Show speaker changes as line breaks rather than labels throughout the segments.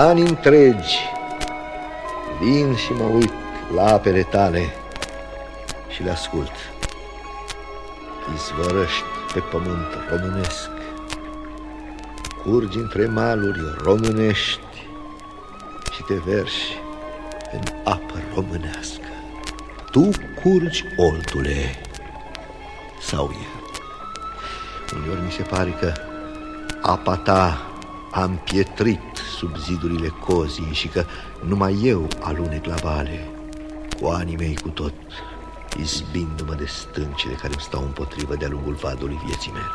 ani întregi vin și mă uit la apele tale și le ascult. Izvărăști pe pământ românesc, curgi între maluri românești și te verși în apă românească. Tu curgi, oltule, sau eu. Uneori mi se pare că apa ta a împietrit sub zidurile cozii și că numai eu alunec la vale, cu anii mei cu tot, izbindu-mă de stâncile care îmi stau împotrivă de-a lungul vadului vieții mele.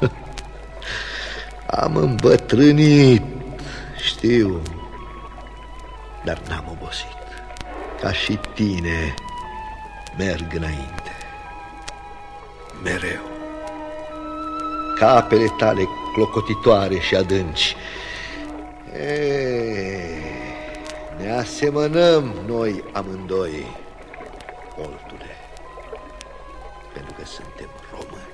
Am îmbătrânit, știu, dar n-am obosit. Ca și tine, merg înainte. Mereu. Ca apele tale clocotitoare și adânci. E, ne asemănăm noi amândoi, oltule, pentru că suntem români.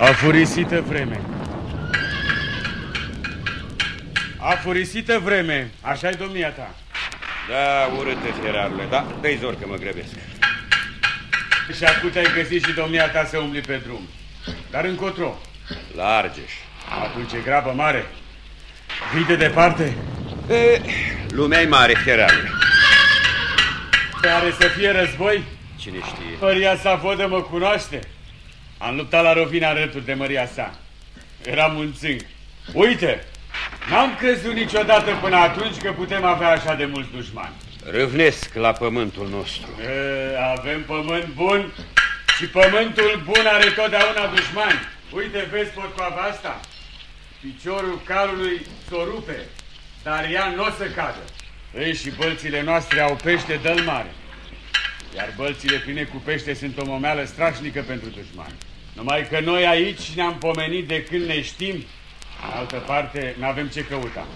A furisită vreme. Furisită vreme, așa-i domnia ta.
Da, urâtă, fierarule, da, dă-i zor că mă grăbesc.
Și acum ai găsit și domnia ta să umbli pe drum. Dar încotro.
La Argeș.
Atunci e grabă mare. Vii de departe?
E, lumea mare, fierarule.
Care să fie război?
Cine știe?
Maria sa vodă mă cunoaște. Am luptat la Rovina alături de Maria sa. Eram un țânc. Uite, n-am crezut niciodată până atunci că putem avea așa de mulți dușmani.
Râvnesc la pământul nostru.
E, avem pământ bun și pământul bun are totdeauna dușmani. Uite, vezi potcoava asta? Piciorul calului s-o rupe, dar ea nu o să cadă. Ei, și bălțile noastre au pește dăl mare. Iar bălțile pline cu pește sunt o momeală strașnică pentru dușmani. Numai că noi aici ne-am pomenit de când ne știm, în altă parte n-avem ce căuta.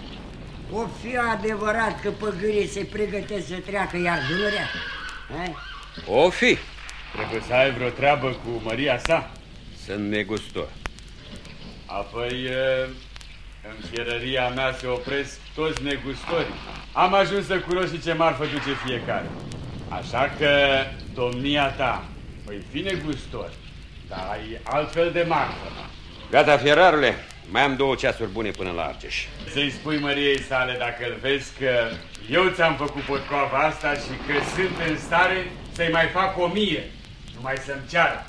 O fi adevărat că păgârii se pregătesc să treacă iar Dunărea? Hai?
O fi.
Trebuie să ai vreo treabă cu Maria sa.
Sunt negustor.
Apoi, e, în fierăria mea se opresc toți negustorii. Am ajuns să cunosc și ce marfă duce fiecare. Așa că, domnia ta, păi fi negustor, dar ai altfel de marfă.
Gata, fierarule, mai am două ceasuri bune până la Argeș.
Să-i spui Măriei sale dacă îl vezi că eu ți-am făcut potcoava asta și că sunt în stare să-i mai fac o mie, numai să-mi ceară.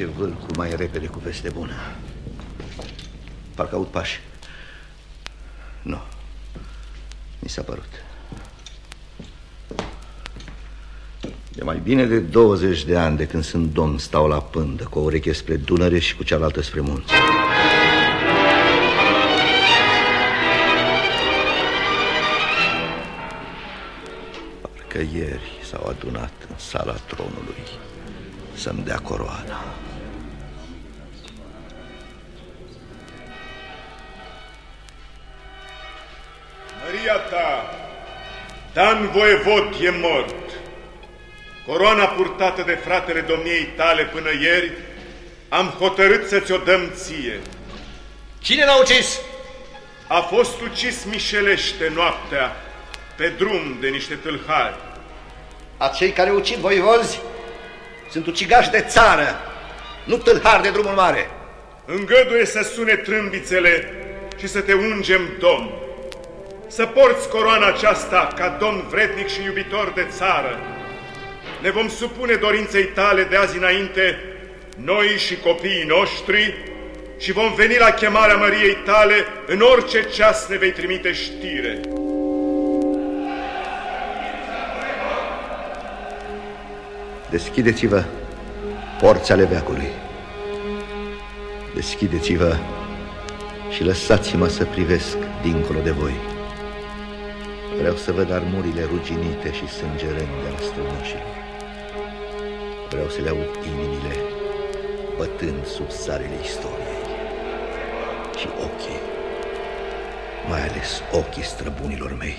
Întoarce vâlcul mai repede cu veste bună. Parcă aud pași. Nu. Mi s-a părut. De mai bine de 20 de ani de când sunt domn stau la pândă, cu o ureche spre Dunăre și cu cealaltă spre munți. Parcă ieri s-au adunat în sala tronului să-mi dea coroana.
Maria ta, Dan Voievod e mort. Coroana purtată de fratele domniei tale până ieri, am hotărât să ți-o dăm ție.
Cine l-a ucis?
A fost ucis mișelește noaptea, pe drum de niște tâlhari.
Acei care ucid voivozi sunt ucigași de țară, nu tâlhari de drumul mare.
Îngăduie să sune trâmbițele și să te ungem domn. Să porți coroana aceasta ca domn vrednic și iubitor de țară. Ne vom supune dorinței tale de azi înainte, noi și copiii noștri, și vom veni la chemarea Măriei tale în orice ceas ne vei trimite știre.
Deschideți-vă porți ale veacului. Deschideți-vă și lăsați-mă să privesc dincolo de voi. Vreau să văd armurile ruginite și sângerende ale strămoșilor. Vreau să le aud inimile bătând sub sarele istoriei și ochii, mai ales ochii străbunilor mei,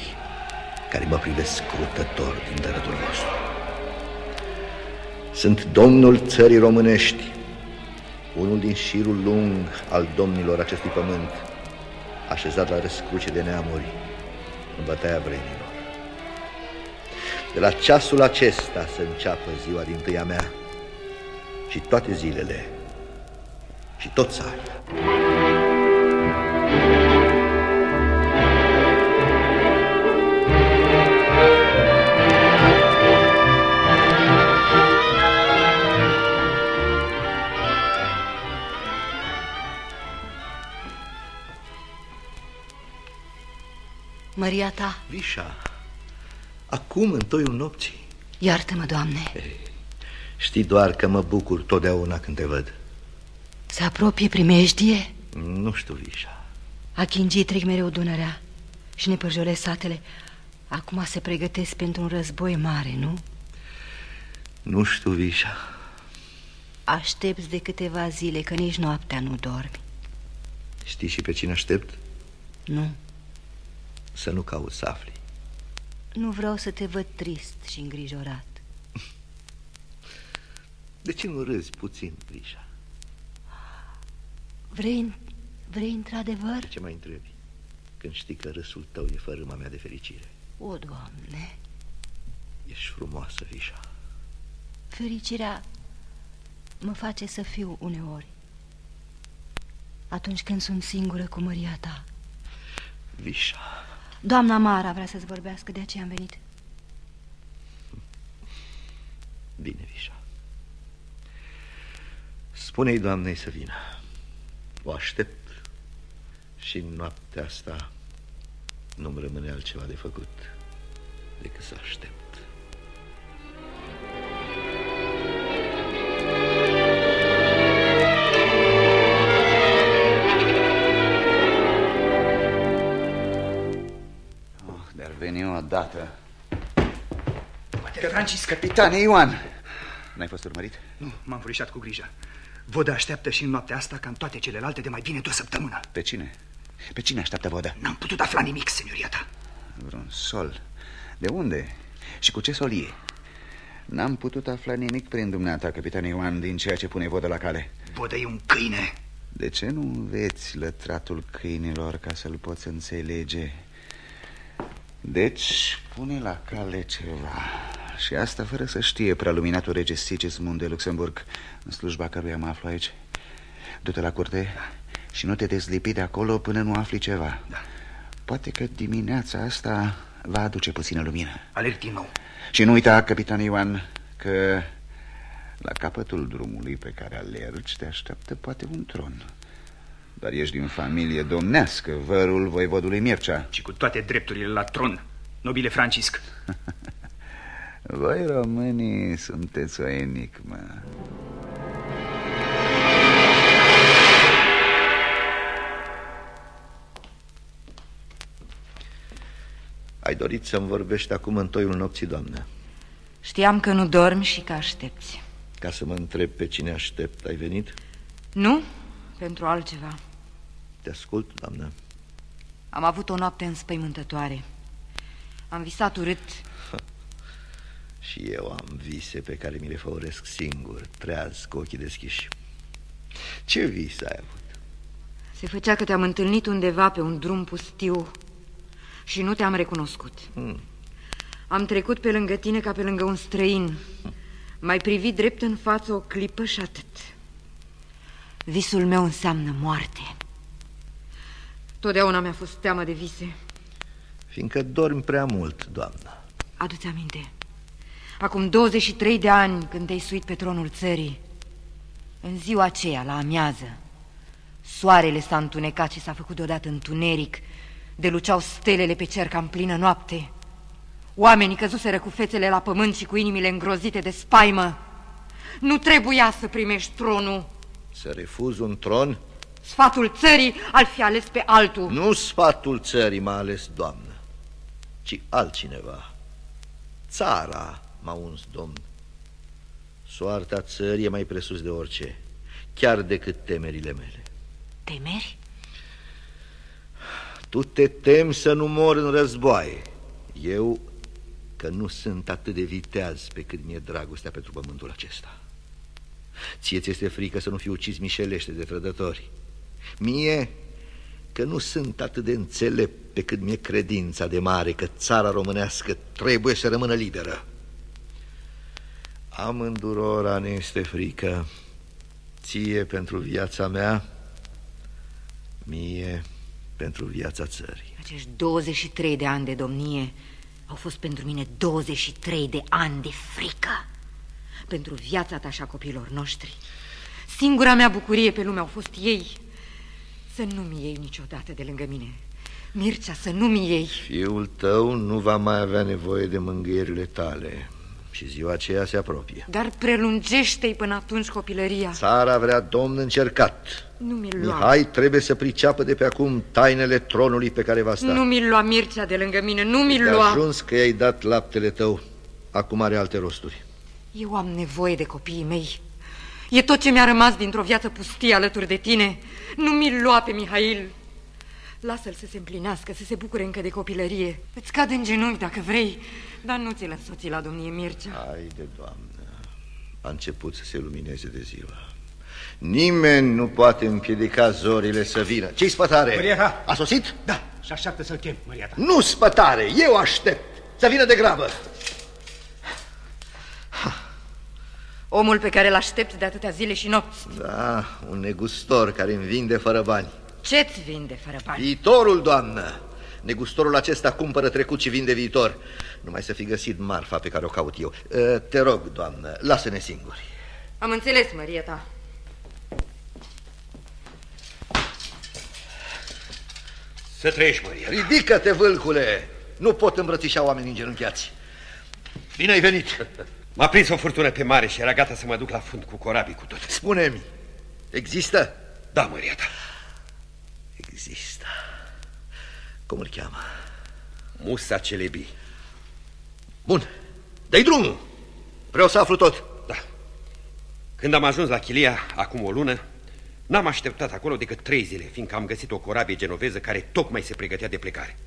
care mă privesc crutător din dărătul vostru. Sunt domnul țării românești, unul din șirul lung al domnilor acestui pământ, așezat la răscruce de neamuri în bătaia vremilor. De la ceasul acesta să înceapă ziua din tâia mea și toate zilele și tot țara.
Maria ta.
Vișa, acum în toiul nopții.
Iartă-mă, Doamne.
Ei, știi doar că mă bucur totdeauna când te văd.
Se apropie primejdie?
Nu știu, Vișa.
Achingii trec mereu Dunărea și ne părjolesc satele. Acum se pregătesc pentru un război mare, nu?
Nu știu, Vișa.
Aștepți de câteva zile, că nici noaptea nu dormi.
Știi și pe cine aștept?
Nu.
Să nu cauți să afli.
Nu vreau să te văd trist și îngrijorat.
De ce nu râzi puțin, Vișa?
Vrei, vrei într-adevăr?
De ce mai întrebi? Când știi că râsul tău e fărâma mea de fericire.
O, Doamne!
Ești frumoasă, Vișa.
Fericirea mă face să fiu uneori. Atunci când sunt singură cu măria ta.
Vișa.
Doamna Mara vrea să-ți vorbească, de aceea am venit.
Bine, Vișa. Spune-i doamnei să vină. O aștept și în noaptea asta nu-mi rămâne altceva de făcut decât să aștept.
Veni o dată.
Poate Francis...
Capitane Ioan! N-ai fost urmărit?
Nu, m-am furișat cu grijă. Vodă așteaptă și în noaptea asta ca în toate celelalte de mai bine de o săptămână.
Pe cine? Pe cine așteaptă vodă?
N-am putut afla nimic, senioria ta.
Vreun sol. De unde? Și cu ce solie? N-am putut afla nimic prin dumneata, capitane Ioan, din ceea ce pune vodă la cale.
Vodă e un câine.
De ce nu înveți lătratul câinilor ca să-l poți înțelege? Deci, pune la cale ceva. Și asta fără să știe prealuminatul rege Sigismund de Luxemburg, în slujba căruia mă aflu aici. Du-te la curte și nu te dezlipi de acolo până nu afli ceva.
Da.
Poate că dimineața asta va aduce puțină lumină.
Alerg din nou.
Și nu uita, capitan Ioan, că la capătul drumului pe care alergi te așteaptă poate un tron. Dar ești din familie domnească, vărul voivodului Mircea.
Și cu toate drepturile la tron, nobile Francisc.
Voi românii sunteți o enigmă.
Ai dorit să-mi vorbești acum în toiul nopții, doamnă.
Știam că nu dormi și că aștepți.
Ca să mă întreb pe cine aștept, ai venit?
Nu, pentru altceva.
Te ascult, doamnă.
Am avut o noapte înspăimântătoare. Am visat urât.
Și eu am vise pe care mi le făuresc singur, treaz, cu ochii deschiși. Ce vis ai avut?
Se făcea că te-am întâlnit undeva pe un drum pustiu și nu te-am recunoscut.
Hmm.
Am trecut pe lângă tine ca pe lângă un străin. M-ai privit drept în față o clipă și atât. Visul meu înseamnă moarte. Totdeauna mi-a fost teamă de vise.
Fiindcă dormi prea mult, doamnă.
Adu-ți aminte. Acum 23 de ani, când te-ai suit pe tronul țării, în ziua aceea, la amiază, soarele s-a întunecat și s-a făcut deodată întuneric, de luceau stelele pe cer ca în plină noapte. Oamenii căzuseră cu fețele la pământ și cu inimile îngrozite de spaimă. Nu trebuia să primești tronul.
Să refuz un tron?
Sfatul țării al fi ales pe altul.
Nu sfatul țării m-a ales, doamnă, ci altcineva. Țara m-a uns, domn. Soarta țării e mai presus de orice, chiar decât temerile mele.
Temeri?
Tu te temi să nu mor în războaie. Eu că nu sunt atât de viteaz pe cât mi-e dragostea pentru pământul acesta. Ție ți este frică să nu fiu ucis mișelește de trădători. Mie că nu sunt atât de înțelept pe cât mi-e credința de mare că țara românească trebuie să rămână liberă. Amândurora ne este frică, ție pentru viața mea, mie pentru viața țării.
Acești 23 de ani de domnie au fost pentru mine 23 de ani de frică. Pentru viața ta și a copiilor noștri. Singura mea bucurie pe lume au fost ei. Să nu-mi iei niciodată de lângă mine. Mircea, să nu-mi iei.
Fiul tău nu va mai avea nevoie de mângâierile tale și ziua aceea se apropie.
Dar prelungește-i până atunci copilăria.
Țara vrea domn încercat.
Nu mi lua.
Mihai trebuie să priceapă de pe acum tainele tronului pe care va sta.
Nu mi lua Mircea de lângă mine, nu mi
De
lua.
ajuns că i-ai dat laptele tău, acum are alte rosturi.
Eu am nevoie de copiii mei. E tot ce mi-a rămas dintr-o viață pustie alături de tine. Nu mi lua pe Mihail. Lasă-l să se împlinească, să se bucure încă de copilărie. Îți cad în genunchi dacă vrei, dar nu ți-l soții la domnie Mircea.
Ai de doamnă, a început să se lumineze de ziua. Nimeni nu poate împiedica zorile să vină. Ce-i spătare?
Mărieta!
A sosit?
Da, și așteaptă să-l chem, Maria ta.
Nu spătare, eu aștept. Să vină de grabă.
Omul pe care l-aștept de atâtea zile și nopți.
Da, un negustor care îmi vinde fără bani.
Ce-ți vinde fără bani?
Viitorul, doamnă. Negustorul acesta cumpără trecut și vinde viitor. Numai să fi găsit marfa pe care o caut eu. Uh, Te rog, doamnă, lasă-ne singuri.
Am înțeles, Mărieta.
Să trăiești, Maria.
Ridică-te, vâlcule! Nu pot îmbrățișa oamenii îngenunchiați. Bine ai venit!
M-a prins o furtună pe mare și era gata să mă duc la fund cu corabii cu tot.
Spune-mi, există?
Da, Maria ta.
Există. Cum îl cheamă?
Musa Celebi.
Bun, dă-i drumul. Vreau să aflu tot.
Da. Când am ajuns la Chilia, acum o lună, n-am așteptat acolo decât trei zile, fiindcă am găsit o corabie genoveză care tocmai se pregătea de plecare.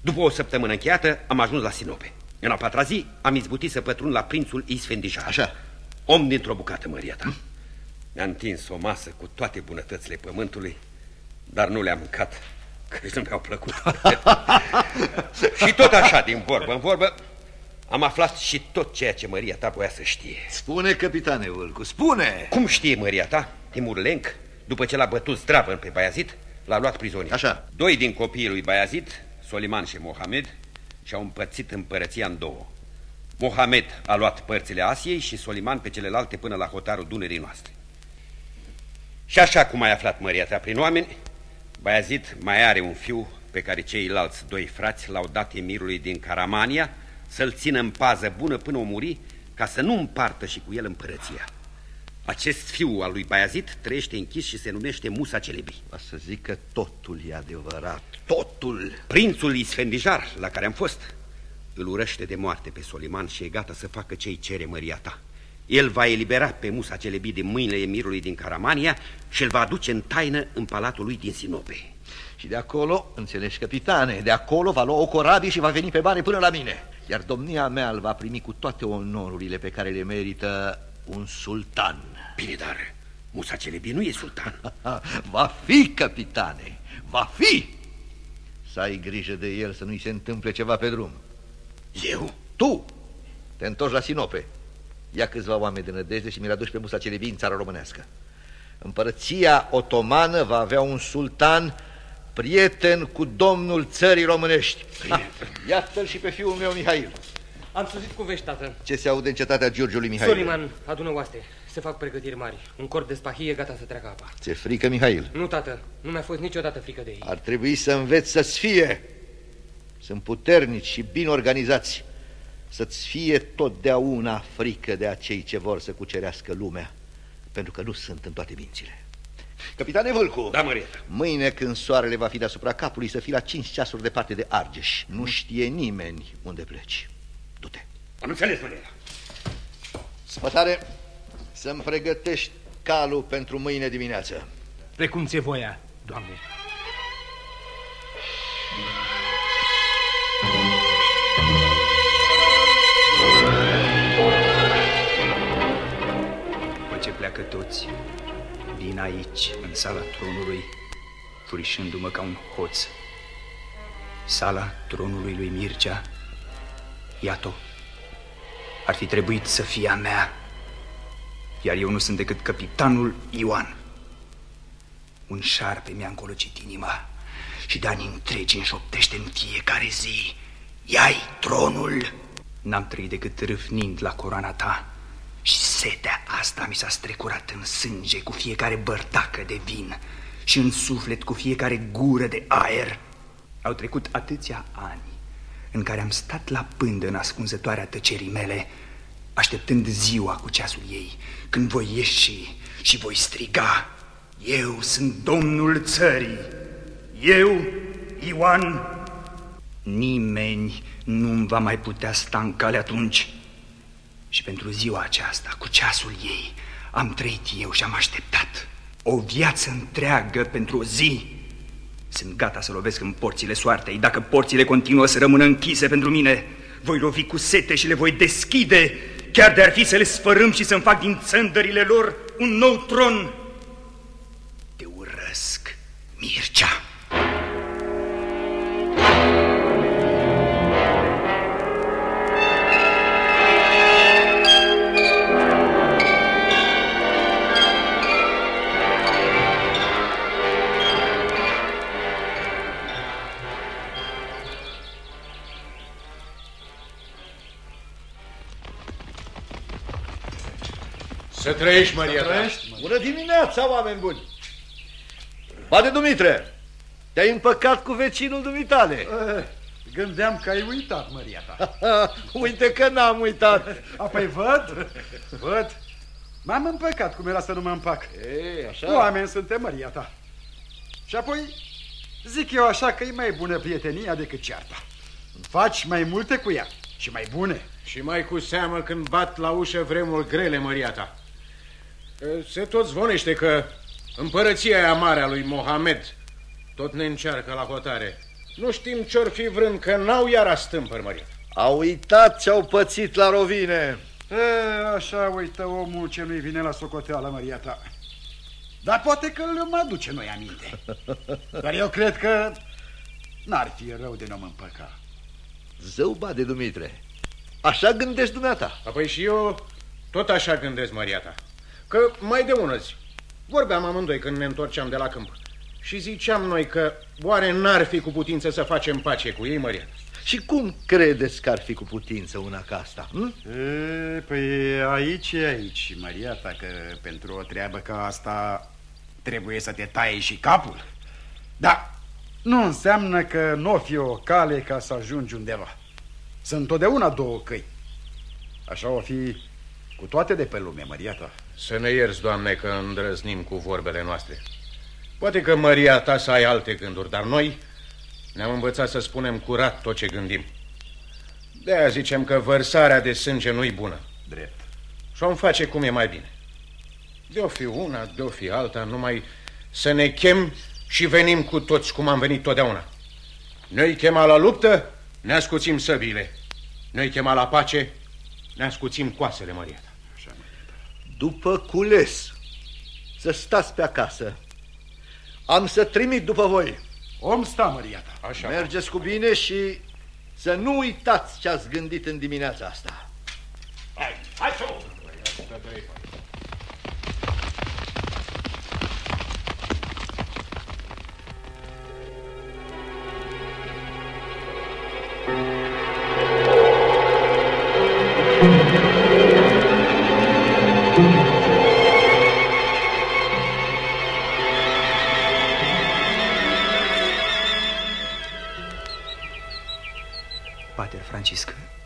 După o săptămână încheiată, am ajuns la Sinope. În a patra zi, am izbutit să pătrund la prințul Isfendijar.
Așa.
Om dintr-o bucată, măria ta. Mi-a întins o masă cu toate bunătățile pământului, dar nu le-am mâncat, că nu mi-au plăcut. și tot așa, din vorbă în vorbă, am aflat și tot ceea ce măria ta voia să știe.
Spune, capitane Vâlcu, spune!
Cum știe măria ta, Timur Lenk, după ce l-a bătut zdravăn pe Baiazid, l-a luat prizonier.
Așa.
Doi din copiii lui Baiazid, Soliman și Mohamed, și-au împărțit împărăția în două. Mohamed a luat părțile Asiei și Soliman pe celelalte până la hotarul Dunării noastre. Și așa cum ai aflat măria ta prin oameni, Baiazid mai are un fiu pe care ceilalți doi frați l-au dat emirului din Caramania să-l țină în pază bună până o muri, ca să nu împartă și cu el împărăția. Acest fiu al lui Baiazid trăiește închis și se numește Musa Celebi.
Va să zic că totul e adevărat, totul.
Prințul Isfendijar, la care am fost, îl urăște de moarte pe Soliman și e gata să facă ce-i cere măria ta. El va elibera pe Musa Celebi din mâinile emirului din Caramania și îl va aduce în taină în palatul lui din Sinope.
Și de acolo, înțelegi, capitane, de acolo va lua o corabie și va veni pe bani până la mine. Iar domnia mea îl va primi cu toate onorurile pe care le merită un sultan.
Bine, dar Musa Celebi nu e sultan.
Va fi, capitane, va fi! Să ai grijă de el să nu-i se întâmple ceva pe drum.
Eu?
Tu te întorci la Sinope. Ia câțiva oameni de nădejde și mi-l aduci pe Musa Celebi în țara românească. Împărăția otomană va avea un sultan prieten cu domnul țării românești. Iată-l și pe fiul meu, Mihail.
Am suzit cu vești, tată.
Ce se aude în cetatea Giurgiului Mihail?
Soliman adună oaste. Se fac pregătiri mari. Un corp de spahie gata să treacă apa.
Ți-e frică, Mihail?
Nu, tată. Nu mi-a fost niciodată frică de ei.
Ar trebui să înveți să-ți fie. Sunt puternici și bine organizați. Să-ți fie totdeauna frică de acei ce vor să cucerească lumea. Pentru că nu sunt în toate mințile. Capitane Vâlcu!
Da, Maria.
Mâine când soarele va fi deasupra capului să fii la 5 ceasuri departe de Argeș. Nu știe nimeni unde pleci. Du-te.
Am înțeles, Maria.
Spătare, să-mi pregătești calul pentru mâine dimineață.
Precum ți voia, doamne. După ce pleacă toți, vin aici, în sala tronului, furișându-mă ca un hoț. Sala tronului lui Mircea, iată ar fi trebuit să fie a mea, iar eu nu sunt decât capitanul Ioan. Un șarpe mi-a încolocit inima și de ani întregi înșoptește în fiecare zi. Iai tronul! N-am trăit decât râfnind la coroana ta și setea asta mi s-a strecurat în sânge cu fiecare bărtacă de vin și în suflet cu fiecare gură de aer. Au trecut atâția ani în care am stat la pândă în ascunzătoarea tăcerii mele, așteptând ziua cu ceasul ei, când voi ieși și voi striga, eu sunt domnul țării, eu, Ioan, nimeni nu va mai putea sta în cale atunci. Și pentru ziua aceasta, cu ceasul ei, am trăit eu și am așteptat o viață întreagă pentru o zi. Sunt gata să lovesc în porțile soartei. Dacă porțile continuă să rămână închise pentru mine, voi lovi cu sete și le voi deschide, chiar de-ar fi să le sfărâm și să-mi fac din țândările lor un nou tron. Te urăsc, Mircea.
Să trăiești, Maria ta.
Bună dimineața, oameni buni! Bade Dumitre, te-ai împăcat cu vecinul dumitale.
Eh, Gândeam că ai uitat, Maria ta.
Uite că n-am uitat.
Apoi văd, văd. M-am împăcat cum era să nu mă împac.
Ei, așa?
Oameni suntem, Maria ta. Și apoi zic eu așa că e mai bună prietenia decât cearta. Faci mai multe cu ea și mai bune.
Și mai cu seamă când bat la ușă vremuri grele, Maria ta. Se tot zvonește că împărăția aia mare a lui Mohamed tot ne încearcă la hotare. Nu știm ce-or fi vrând, că n-au iar astâmpări, Maria.
Au uitat ce-au pățit la rovine.
E, așa uită omul ce nu-i vine la socoteală, Maria ta. Dar poate că îl mă aduce noi aminte. Dar eu cred că n-ar fi rău de nu mă împăca.
Zău, Bade Dumitre, așa gândești dumneata.
Apoi și eu tot așa gândesc, Maria ta. Că mai de ună zi, vorbeam amândoi când ne întorceam de la câmp. Și ziceam noi că oare n-ar fi cu putință să facem pace cu ei, Maria?
Și cum credeți că ar fi cu putință una ca asta? Hm?
E, păi aici e aici, Maria ta, că pentru o treabă ca asta trebuie să te tai și capul. Da, nu înseamnă că nu o fi o cale ca să ajungi undeva. Sunt întotdeauna două căi. Așa o fi cu toate de pe lume, Maria ta.
Să ne ierți, Doamne, că îndrăznim cu vorbele noastre. Poate că Maria ta să ai alte gânduri, dar noi ne-am învățat să spunem curat tot ce gândim. De-aia zicem că vărsarea de sânge nu-i bună.
Drept.
Și o face cum e mai bine. De-o fi una, de-o fi alta, numai să ne chem și venim cu toți cum am venit totdeauna. Noi chema la luptă, ne ascuțim săbile. Noi chema la pace, ne ascuțim coasele, Maria ta.
După cules, să stați pe acasă. Am să trimit după voi.
Om sta, Maria ta.
Așa.
Mergeți cu bine și să nu uitați ce ați gândit în dimineața asta.
Hai, hai să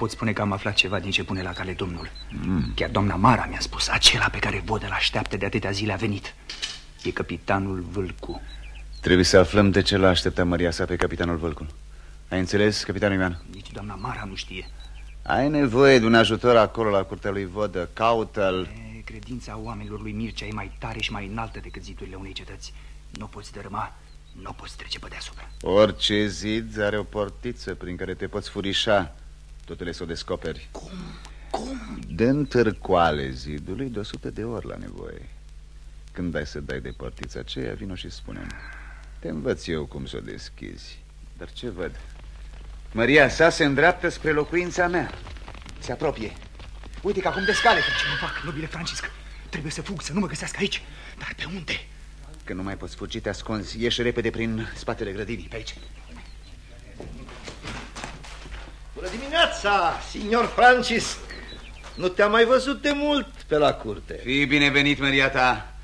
pot spune că am aflat ceva din ce pune la cale domnul. Mm. Chiar doamna Mara mi-a spus, acela pe care Vodă l-așteaptă de atâtea zile a venit. E capitanul Vâlcu.
Trebuie să aflăm de ce l-a așteptat Maria sa pe capitanul Vâlcu. Ai înțeles, capitanul Ioan?
Nici doamna Mara nu știe.
Ai nevoie de un ajutor acolo la curtea lui Vodă. Caută-l.
Credința oamenilor lui Mircea e mai tare și mai înaltă decât zidurile unei cetăți. Nu poți dărâma, nu poți trece pe deasupra.
Orice zid are o portiță prin care te poți furișa. Totele să o descoperi.
Cum? Cum?
Dă târcoale zidului de 100 de ori la nevoie. Când ai să dai de portița aceea, vino și spune Te învăț eu cum să o deschizi. Dar ce văd? Maria sa se îndreaptă spre locuința mea. Se apropie.
Uite că acum de scale. Ce nu fac, nobile Francisc? Trebuie să fug, să nu mă găsească aici. Dar pe unde?
Că nu mai poți fugi, te ascunzi. Ieși repede prin spatele grădinii, pe aici.
Bună dimineața, signor Francisc! Nu te-am mai văzut de mult pe la curte.
Fii binevenit, Maria ta.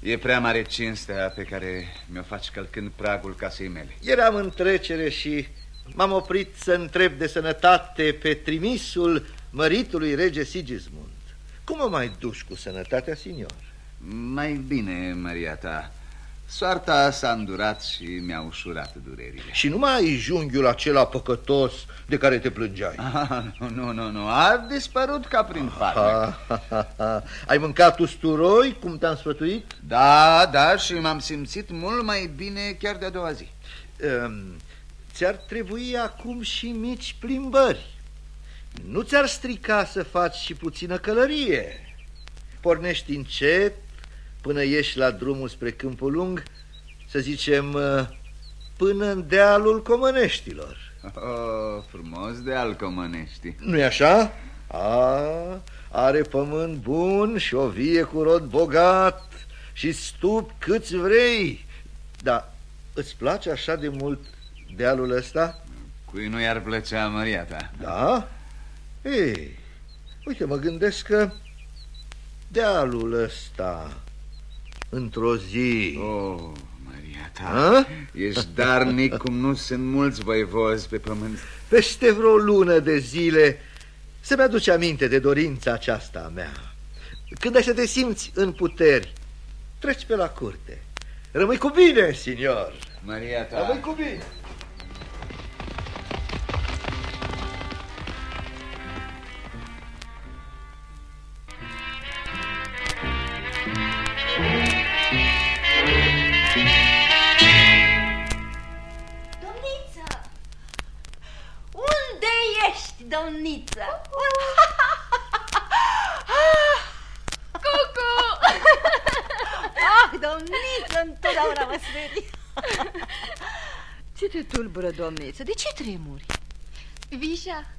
E prea mare cinstea pe care mi-o faci călcând pragul casei mele.
Eram în trecere și m-am oprit să întreb de sănătate pe trimisul măritului rege Sigismund. Cum o mai duci cu sănătatea, signor?
Mai bine, Maria ta. Soarta s-a îndurat și mi-a ușurat durerile.
Și nu mai ai junghiul acela păcătos de care te plângeai?
Ah, nu, nu, nu, nu, a dispărut ca prin farmec.
ai mâncat usturoi, cum te-am sfătuit?
Da, da, și m-am simțit mult mai bine chiar de a doua zi.
Um, ți-ar trebui acum și mici plimbări. Nu ți-ar strica să faci și puțină călărie. Pornești încet până ieși la drumul spre Câmpul Lung, să zicem, uh, până în dealul Comăneștilor.
Oh, frumos deal Comănești.
Nu-i așa? A, are pământ bun și o vie cu rod bogat și stup câți vrei. Dar îți place așa de mult dealul ăsta?
Cui nu i-ar plăcea Maria ta?
Da? Ei, uite, mă gândesc că dealul ăsta într-o zi...
Oh, Maria ta, A? ești darnic cum nu sunt mulți voivozi pe pământ.
Peste vreo lună de zile să-mi aduce aminte de dorința aceasta a mea. Când ai să te simți în puteri, treci pe la curte. Rămâi cu bine, signor.
Maria ta.
Rămâi cu bine.
Întotdeauna mă sperii. Ce te tulbură, domniță? De ce tremuri?
Vișa,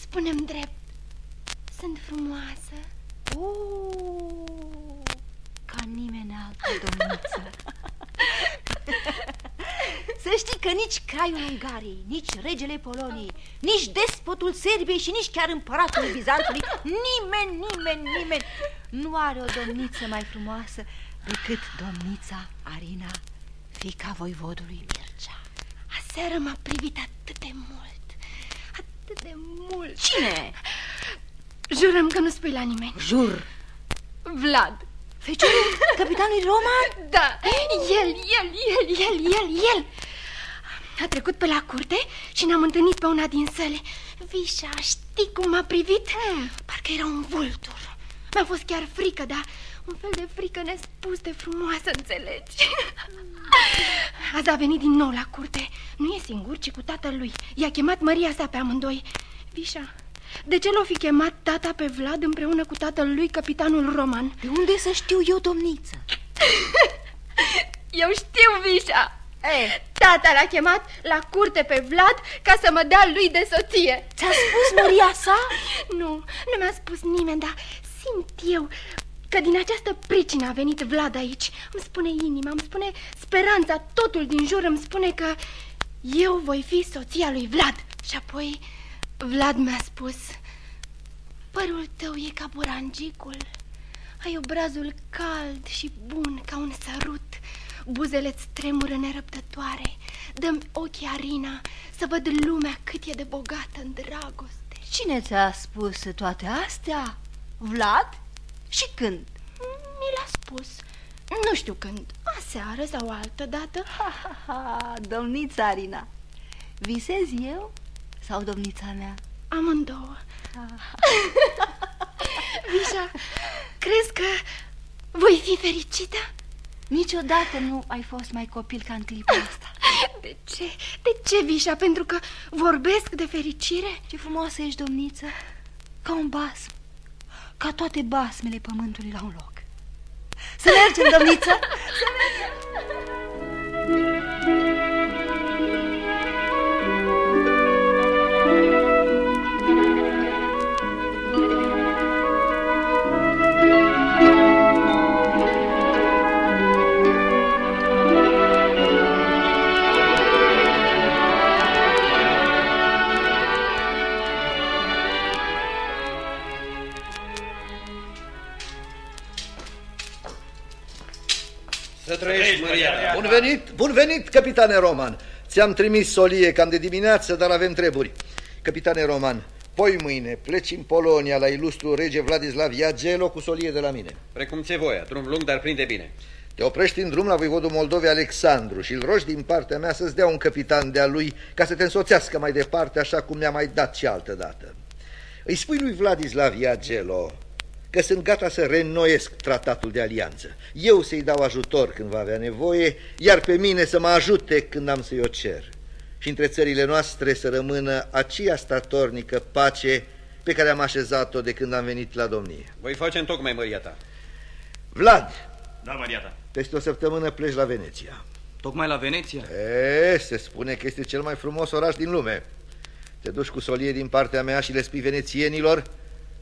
spune-mi drept, sunt frumoasă?
Uh, ca nimeni altă, domniță. Să știi că nici craiul Ungariei, nici regele Poloniei, nici despotul Serbiei și nici chiar împăratul Bizantului, nimeni, nimeni, nimeni nu are o domniță mai frumoasă decât domnița Arina, fica voivodului Mircea.
Aseară m-a privit atât de mult, atât de mult.
Cine?
Jurăm că nu spui la nimeni.
Jur.
Vlad.
Feciorul capitanului Roman?
Da, el, el, el, el, el, el. A trecut pe la curte și ne-am întâlnit pe una din săle. Vișa, știi cum m-a privit? Hmm. Parcă era un vultur. Mi-a fost chiar frică, dar un fel de frică nespus de frumoasă, înțelegi? Azi a venit din nou la curte. Nu e singur, ci cu tatăl lui. I-a chemat Maria sa pe amândoi. Vișa, de ce l-o fi chemat tata pe Vlad împreună cu tatăl lui, capitanul Roman?
De unde să știu eu, domniță?
eu știu, Vișa! E. Tata l-a chemat la curte pe Vlad ca să mă dea lui de soție.
Ți-a spus Maria sa?
Nu, nu mi-a spus nimeni, dar simt eu că din această pricină a venit Vlad aici. Îmi spune inima, îmi spune speranța, totul din jur îmi spune că eu voi fi soția lui Vlad. Și apoi Vlad mi-a spus, părul tău e ca burangicul, Ai obrazul cald și bun ca un sărut Buzele-ți tremură nerăbdătoare Dă-mi ochii, Arina, să văd lumea cât e de bogată în dragoste
Cine ți-a spus toate astea? Vlad? Și când?
Mi l-a spus Nu știu când, aseară sau altă dată
Ha, ha, ha, domnița Arina Visez eu sau domnița mea?
Amândouă Vișa, crezi că voi fi fericită?
Niciodată nu ai fost mai copil ca în clipa asta
De ce? De ce, Vișa? Pentru că vorbesc de fericire?
Ce frumoasă ești, domniță Ca un basm Ca toate basmele pământului la un loc. Să mergem, domniță Să
venit, bun venit, capitane Roman. Ți-am trimis solie cam de dimineață, dar avem treburi. Capitane Roman, poi mâine pleci în Polonia la ilustru rege Vladislav Iagelo cu solie de la mine.
Precum ce voia, drum lung, dar prinde bine.
Te oprești în drum la voivodul Moldovei Alexandru și îl rogi din partea mea să-ți dea un capitan de-a lui ca să te însoțească mai departe așa cum mi-a mai dat și altă dată. Îi spui lui Vladislav Iagelo că sunt gata să reînnoiesc tratatul de alianță. Eu să-i dau ajutor când va avea nevoie, iar pe mine să mă ajute când am să-i o cer. Și între țările noastre să rămână aceea statornică pace pe care am așezat-o de când am venit la domnie.
Voi face în tocmai, Maria ta.
Vlad,
Da, Maria ta.
peste o săptămână pleci la Veneția.
Tocmai la Veneția?
E, se spune că este cel mai frumos oraș din lume. Te duci cu solie din partea mea și le spui venețienilor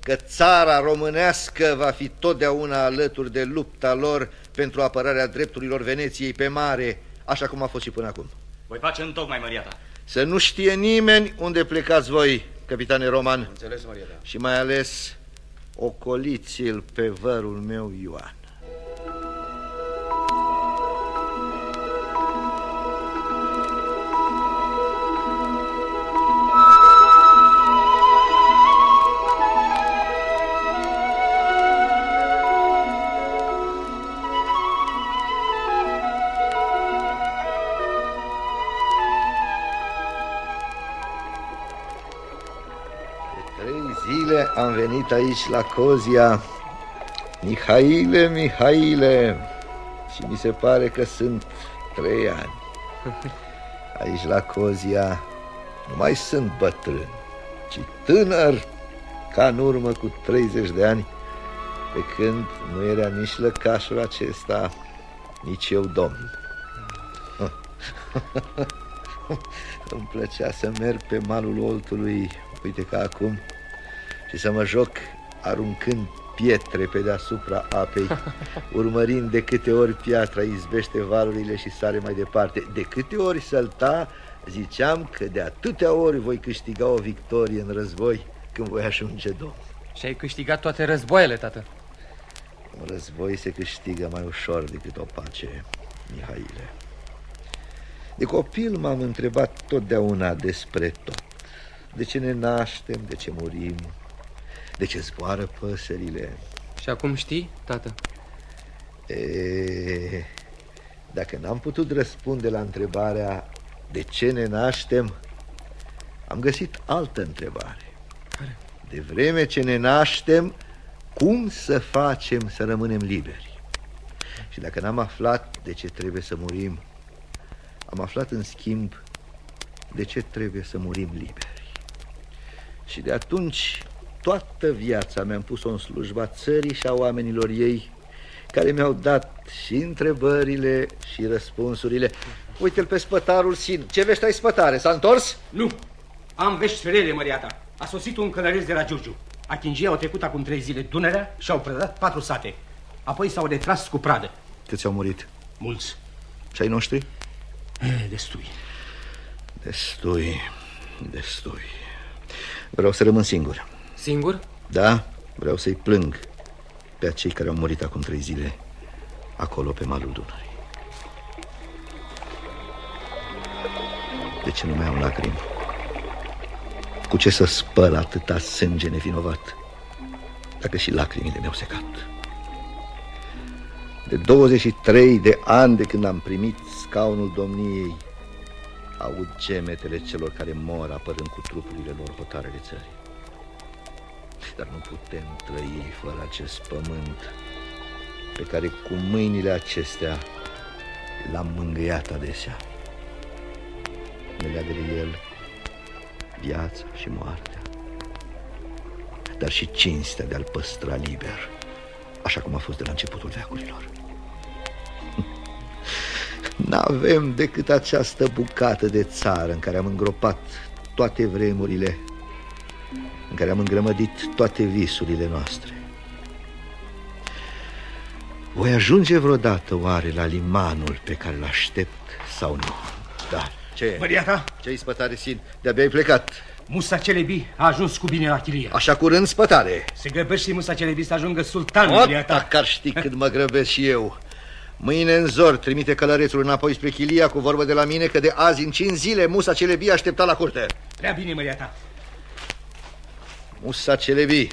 că țara românească va fi totdeauna alături de lupta lor pentru apărarea drepturilor Veneției pe mare, așa cum a fost și până acum.
Voi face în tocmai, Maria ta.
Să nu știe nimeni unde plecați voi, capitane Roman.
Înțeles, Maria ta.
Și mai ales ocoliți-l pe vărul meu Ioan. Venit aici la Cozia. Mihaile, Mihaile. Și mi se pare că sunt trei ani. Aici la Cozia nu mai sunt bătrân, ci tânăr ca în urmă cu 30 de ani, pe când nu era nici lăcașul acesta, nici eu domn. Îmi plăcea să merg pe malul Oltului, uite ca acum, și să mă joc aruncând pietre pe deasupra apei, urmărind de câte ori piatra izbește valurile și sare mai departe. De câte ori sălta, ziceam că de atâtea ori voi câștiga o victorie în război când voi ajunge domn.
Și ai câștigat toate războaiele, tată.
Un război se câștigă mai ușor decât o pace, Mihaile. De copil m-am întrebat totdeauna despre tot. De ce ne naștem, de ce murim, de ce zboară păsările.
Și acum știi, tată?
E, dacă n-am putut răspunde la întrebarea de ce ne naștem, am găsit altă întrebare.
Care?
De vreme ce ne naștem, cum să facem să rămânem liberi? Și dacă n-am aflat de ce trebuie să murim, am aflat în schimb de ce trebuie să murim liberi. Și de atunci toată viața mi-am pus-o în slujba țării și a oamenilor ei, care mi-au dat și întrebările și răspunsurile. Uite-l pe spătarul Sin. Ce vești ai spătare? S-a întors?
Nu. Am vești rele, măria ta. A sosit un călăreț de la Giurgiu. Atingii au trecut acum trei zile Dunărea și au prădat patru sate. Apoi s-au retras cu pradă.
Câți au murit?
Mulți.
Și ai noștri?
E, destui.
Destui, destui. Vreau să rămân singur.
Singur?
Da, vreau să-i plâng pe pe acei care au murit acum trei zile acolo pe malul Dunării. De ce nu mai am lacrimi? Cu ce să spăl atâta sânge nevinovat? Dacă și lacrimile mi-au secat. De 23 de ani de când am primit scaunul domniei, aud gemetele celor care mor apărând cu trupurile lor hotarele țării. Dar nu putem trăi fără acest pământ pe care cu mâinile acestea l-am mângâiat adesea. Ne leagă de el viața și moartea, dar și cinstea de a-l păstra liber, așa cum a fost de la începutul veacurilor. N-avem decât această bucată de țară în care am îngropat toate vremurile, în care am îngrămădit toate visurile noastre. Voi ajunge vreodată oare la limanul pe care îl aștept sau nu? Da. Ce?
Măriata?
Ce-i spătare, Sin? De-abia ai plecat.
Musa Celebi a ajuns cu bine la chilie.
Așa curând spătare.
Se grăbește Musa Celebi să ajungă sultan,
O,
Măriata.
dacă ar ști cât mă grăbesc și eu. Mâine în zor trimite călărețul înapoi spre Chilia cu vorbă de la mine că de azi în cinci zile Musa Celebi aștepta la curte.
Prea bine, Măriata.
Musa Celebi,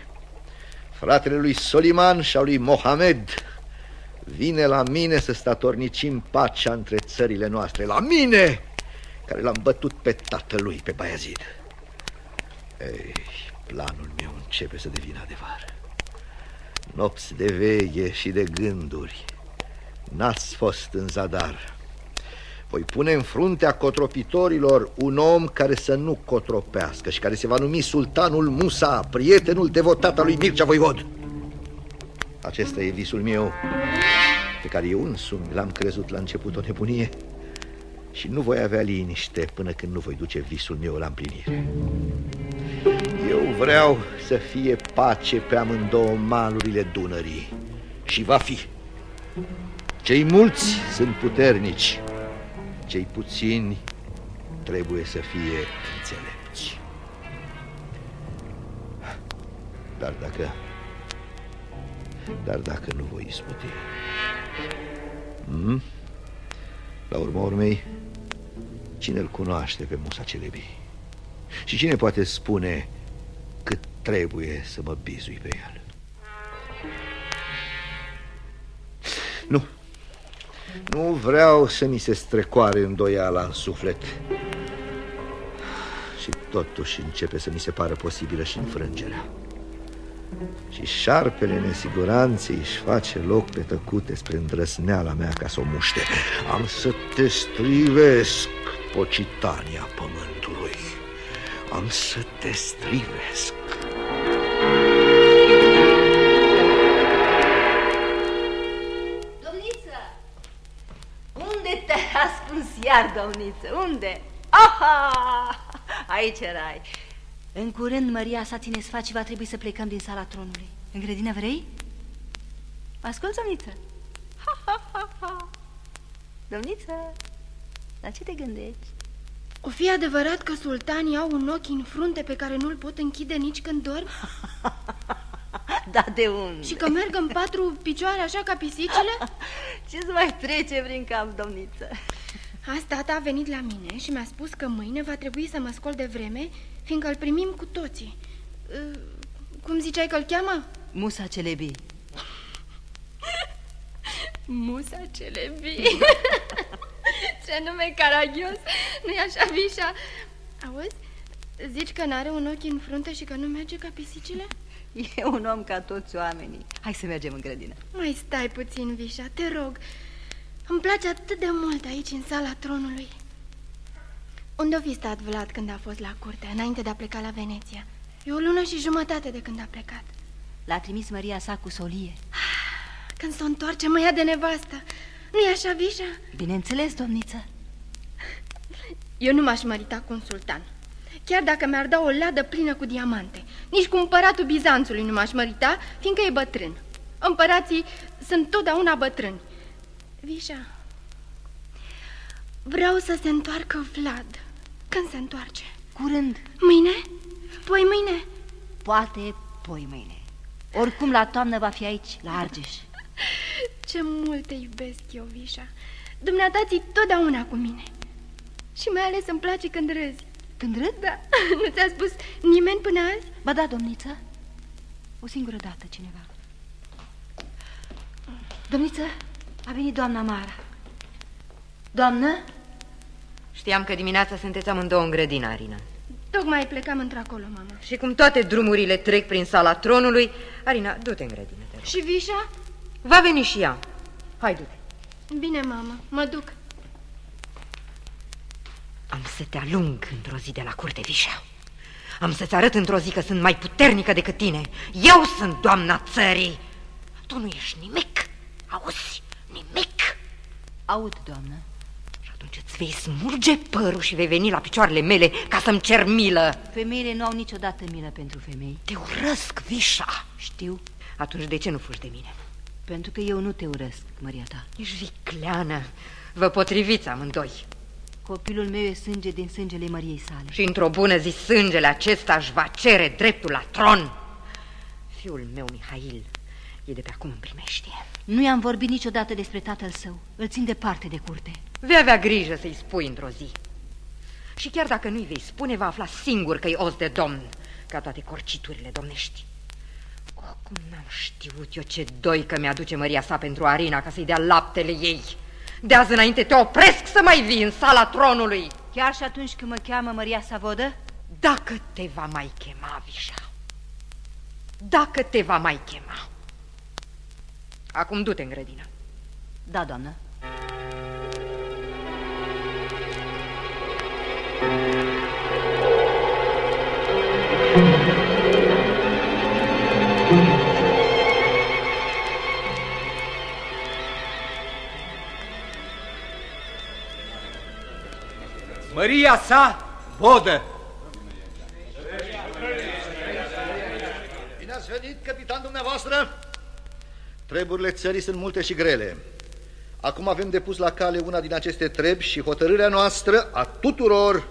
fratele lui Soliman și al lui Mohamed, vine la mine să statornicim pacea între țările noastre. La mine, care l-am bătut pe tatălui, pe Baiazid. Ei, planul meu începe să devină adevăr. Nopți de veche și de gânduri. N-ați fost în zadar. Voi pune în fruntea cotropitorilor un om care să nu cotropească și care se va numi Sultanul Musa, prietenul devotat al lui Mircea Voivod. Acesta e visul meu, pe care eu însumi l-am crezut la început o nebunie și nu voi avea liniște până când nu voi duce visul meu la împlinire. Eu vreau să fie pace pe amândouă malurile Dunării și va fi. Cei mulți sunt puternici, cei puțini trebuie să fie înțelepți. Dar dacă... Dar dacă nu voi isputi... Hmm? La urma urmei, cine îl cunoaște pe Musa Celebi? Și cine poate spune cât trebuie să mă bizui pe el? Nu, nu vreau să mi se strecoare îndoiala în suflet. Și totuși începe să mi se pară posibilă și înfrângerea. Și șarpele nesiguranței își face loc pe tăcute spre îndrăsneala mea ca să o muște. Am să te strivesc, pocitania pământului. Am să te strivesc.
Iar, domniță? Unde? Aha! Aici erai. În curând, Maria sa ține sfat și va trebui să plecăm din sala tronului. În grădină vrei? Ascult, domniță. Ha, ha, ha, ha. Domniță, la ce te gândești?
O fi adevărat că sultanii au un ochi în frunte pe care nu-l pot închide nici când dorm?
Da, de unde?
Și că merg în patru picioare așa ca pisicile?
Ce-ți mai trece prin cap, domniță?
Azi tata a venit la mine și mi-a spus că mâine va trebui să mă scol de vreme, fiindcă îl primim cu toții. Uh, Cum ziceai că-l cheamă?
Musa Celebi.
Musa Celebi. Ce nume caragios. Nu-i așa, Vișa? Auzi? Zici că n-are un ochi în frunte și că nu merge ca pisicile?
E un om ca toți oamenii. Hai să mergem în grădină.
Mai stai puțin, Vișa, te rog. Îmi place atât de mult aici, în sala tronului. Unde-o fi stat Vlad când a fost la curte, înainte de a pleca la Veneția? E o lună și jumătate de când a plecat.
L-a trimis Maria sa cu solie.
Când se întoarce, mă ia de nevastă. Nu-i așa, Vișa?
Bineînțeles, domniță.
Eu nu m-aș mărita cu un sultan. Chiar dacă mi-ar da o ladă plină cu diamante. Nici cu împăratul Bizanțului nu m-aș mărita, fiindcă e bătrân. Împărații sunt totdeauna bătrâni. Vișa, vreau să se întoarcă Vlad. Când se întoarce?
Curând.
Mâine? Poi mâine?
Poate poi mâine. Oricum la toamnă va fi aici, la Argeș.
Ce mult te iubesc eu, Vișa. Dumneata ți totdeauna cu mine. Și mai ales îmi place când râzi.
Când râd?
Da. Nu ți-a spus nimeni până azi?
Ba da, domniță. O singură dată cineva. Domniță, a venit doamna Mara. Doamnă?
Știam că dimineața sunteți amândouă în grădina, Arina.
Tocmai plecam într-acolo, mama.
Și cum toate drumurile trec prin sala tronului, Arina, du-te în grădină, te rog.
Și Vișa?
Va veni și ea. Hai, du-te.
Bine, mama, mă duc.
Am să te alung într-o zi de la curte, Vișa. Am să-ți arăt într-o zi că sunt mai puternică decât tine. Eu sunt doamna țării. Tu nu ești nimic. Auzi? Nimic.
Aud, doamnă.
Și atunci îți vei smulge părul și vei veni la picioarele mele ca să-mi cer milă.
Femeile nu au niciodată milă pentru femei.
Te urăsc, Vișa.
Știu.
Atunci de ce nu fugi de mine?
Pentru că eu nu te urăsc, Maria ta.
Ești vicleană. Vă potriviți amândoi.
Copilul meu e sânge din sângele Măriei sale.
Și într-o bună zi sângele acesta își va cere dreptul la tron. Fiul meu, Mihail, e de pe acum în primește.
Nu i-am vorbit niciodată despre tatăl său. Îl țin departe de curte.
Vei avea grijă să-i spui într-o zi. Și chiar dacă nu-i vei spune, va afla singur că-i os de domn, ca toate corciturile domnești. Oh, cum n-am știut eu ce doi că mi-aduce măria sa pentru Arina ca să-i dea laptele ei. De azi înainte te opresc să mai vii în sala tronului.
Chiar și atunci când mă cheamă Maria Savodă?
Dacă te va mai chema, Vișa. Dacă te va mai chema. Acum du-te în grădină.
Da, doamnă.
Măria sa, vodă!
Bine ați venit, capitan dumneavoastră! Treburile țării sunt multe și grele. Acum avem depus la cale una din aceste trebi și hotărârea noastră a tuturor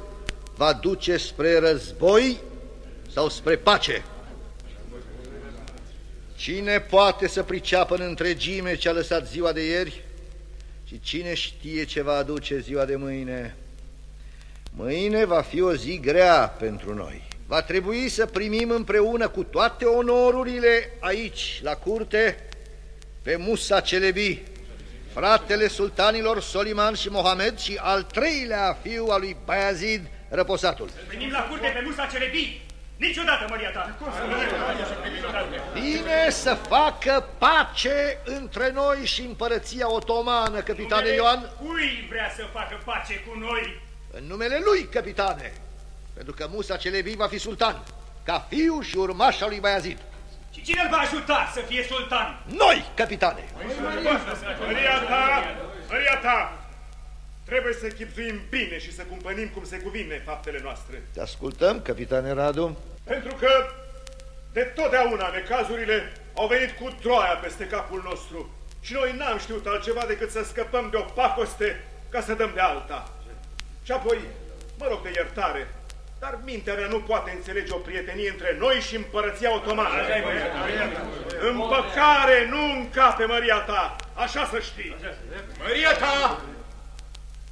va duce spre război sau spre pace. Cine poate să priceapă în întregime ce a lăsat ziua de ieri și cine știe ce va aduce ziua de mâine? Mâine va fi o zi grea pentru noi. Va trebui să primim împreună cu toate onorurile aici, la curte, pe Musa Celebi, fratele sultanilor Soliman și Mohamed și al treilea fiu al lui Bayazid, răposatul.
Venim la curte pe Musa Celebi. Niciodată, măria ta!
Bine să facă pace între noi și împărăția otomană, capitane
Numele
Ioan.
Cui vrea să facă pace cu noi?
În numele lui, capitane, pentru că Musa Celebi va fi sultan, ca fiu și urmaș al lui Bayazid.
Și cine îl va ajuta să fie sultan?
Noi, capitane!
Măria ta, Măria ta, trebuie să chipzuim bine și să cumpănim cum se cuvine faptele noastre.
Te ascultăm, capitane Radu.
Pentru că de totdeauna necazurile au venit cu droaia peste capul nostru și noi n-am știut altceva decât să scăpăm de o pacoste ca să dăm de alta. Și apoi, mă rog de iertare, dar mintea mea nu poate înțelege o prietenie între noi și împărăția otomană. Împăcare nu încape măria ta, așa să știi.
Măria ta!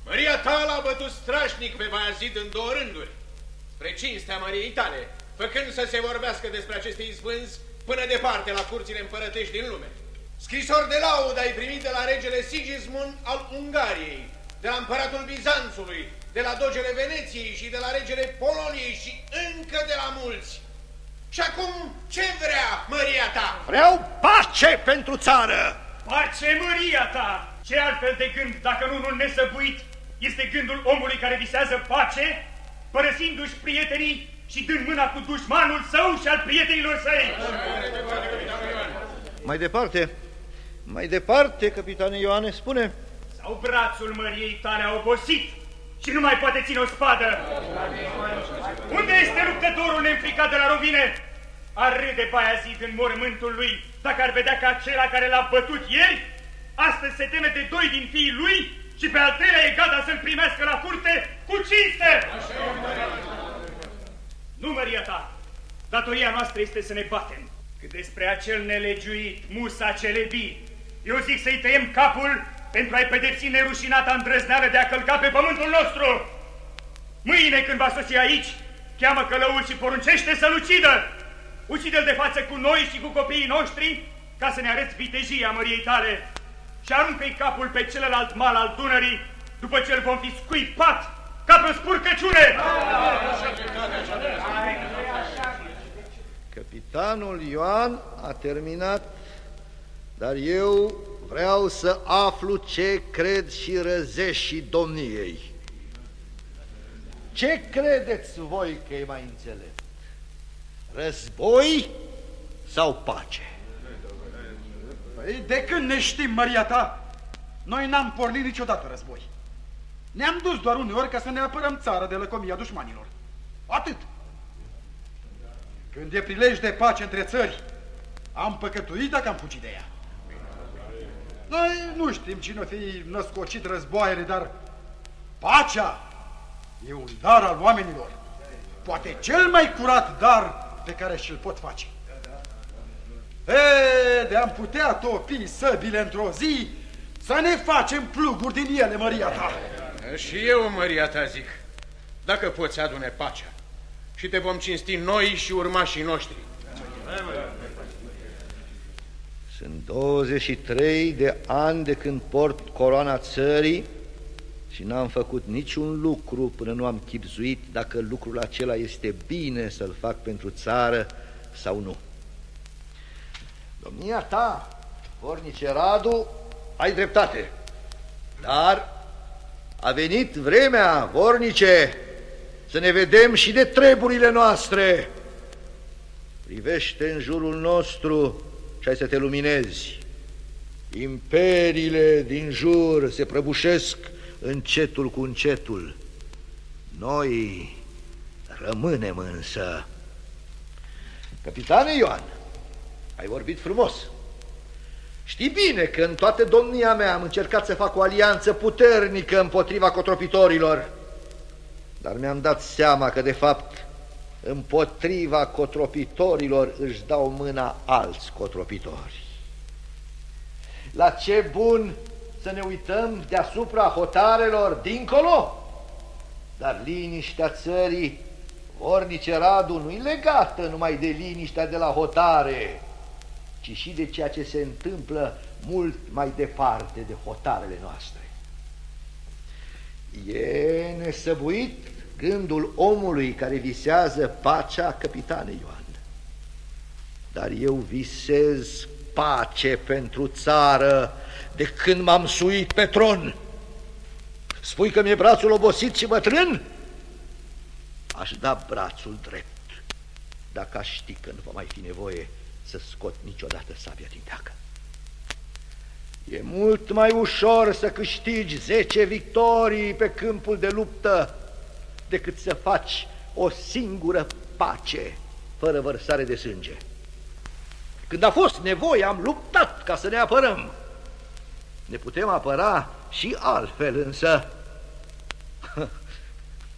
Măria ta l-a bătut strașnic pe Bayazid în două rânduri, spre cinstea măriei tale, făcând să se vorbească despre aceste izbânzi până departe la curțile împărătești din lume. Scrisori de laudă ai primit de la regele Sigismund al Ungariei, de la împăratul Bizanțului, de la dogele Veneției și de la regele Poloniei și încă de la mulți. Și acum ce vrea măria ta?
Vreau pace pentru țară!
Pace, măria ta! Ce altfel de gând, dacă nu unul nesăbuit, este gândul omului care visează pace, părăsindu-și prietenii și dând mâna cu dușmanul său și al prietenilor săi?
Mai departe, mai departe, capitane Ioane, spune.
Sau brațul măriei tale a obosit și nu mai poate ține o spadă? Unde este luptătorul neînfricat de la rovine? Ar râde Baiazid în mormântul lui dacă ar vedea că acela care l-a bătut ieri, astăzi se teme de doi din fiii lui și pe al treilea e gata să-l primească la curte cu cinste! Nu, Maria ta, datoria noastră este să ne batem, Cât despre acel nelegiuit, Musa Celebi, eu zic să-i tăiem capul pentru a-i pedepsi nerușinata îndrăzneală de a călca pe pământul nostru. Mâine când va sosi aici, cheamă călăul și poruncește să-l ucidă. Ucide-l de față cu noi și cu copiii noștri ca să ne arăți vitejia măriei tale și aruncă-i capul pe celălalt mal al Dunării după ce îl vom fi scuipat ca pe spurcăciune.
Capitanul Ioan a terminat, dar eu vreau să aflu ce cred și răzeșii domniei. Ce credeți voi că e mai înțelept? Război sau pace?
Păi de când ne știm, Maria ta, noi n-am pornit niciodată război. Ne-am dus doar uneori ca să ne apărăm țara de lăcomia dușmanilor. Atât. Când e prilej de pace între țări, am păcătuit dacă am fugit de ea. Noi nu știm cine o fi născocit războaiele, dar pacea e un dar al oamenilor. Poate cel mai curat dar pe care și-l pot face. E, de am putea topi săbile într-o zi, să ne facem pluguri din ele, Maria ta.
Și eu, Maria ta, zic, dacă poți adune pacea și te vom cinsti noi și urmașii noștri.
Sunt 23 de ani de când port coroana țării și n-am făcut niciun lucru până nu am chipzuit dacă lucrul acela este bine să-l fac pentru țară sau nu. Domnia ta, vornice Radu, ai dreptate, dar a venit vremea, vornice, să ne vedem și de treburile noastre. Privește în jurul nostru și ai să te luminezi. Imperiile din jur se prăbușesc încetul cu încetul. Noi rămânem însă. Capitane Ioan, ai vorbit frumos. Știi bine că în toată domnia mea am încercat să fac o alianță puternică împotriva cotropitorilor, dar mi-am dat seama că, de fapt, împotriva cotropitorilor își dau mâna alți cotropitori. La ce bun să ne uităm deasupra hotarelor dincolo? Dar liniștea țării, ornice Radu, nu-i legată numai de liniștea de la hotare, ci și de ceea ce se întâmplă mult mai departe de hotarele noastre. E nesăbuit gândul omului care visează pacea capitane Ioan. Dar eu visez pace pentru țară de când m-am suit pe tron. Spui că mi-e brațul obosit și bătrân? Aș da brațul drept dacă aș ști că nu va mai fi nevoie să scot niciodată sabia din teacă. E mult mai ușor să câștigi zece victorii pe câmpul de luptă decât să faci o singură pace fără vărsare de sânge. Când a fost nevoie, am luptat ca să ne apărăm. Ne putem apăra și altfel, însă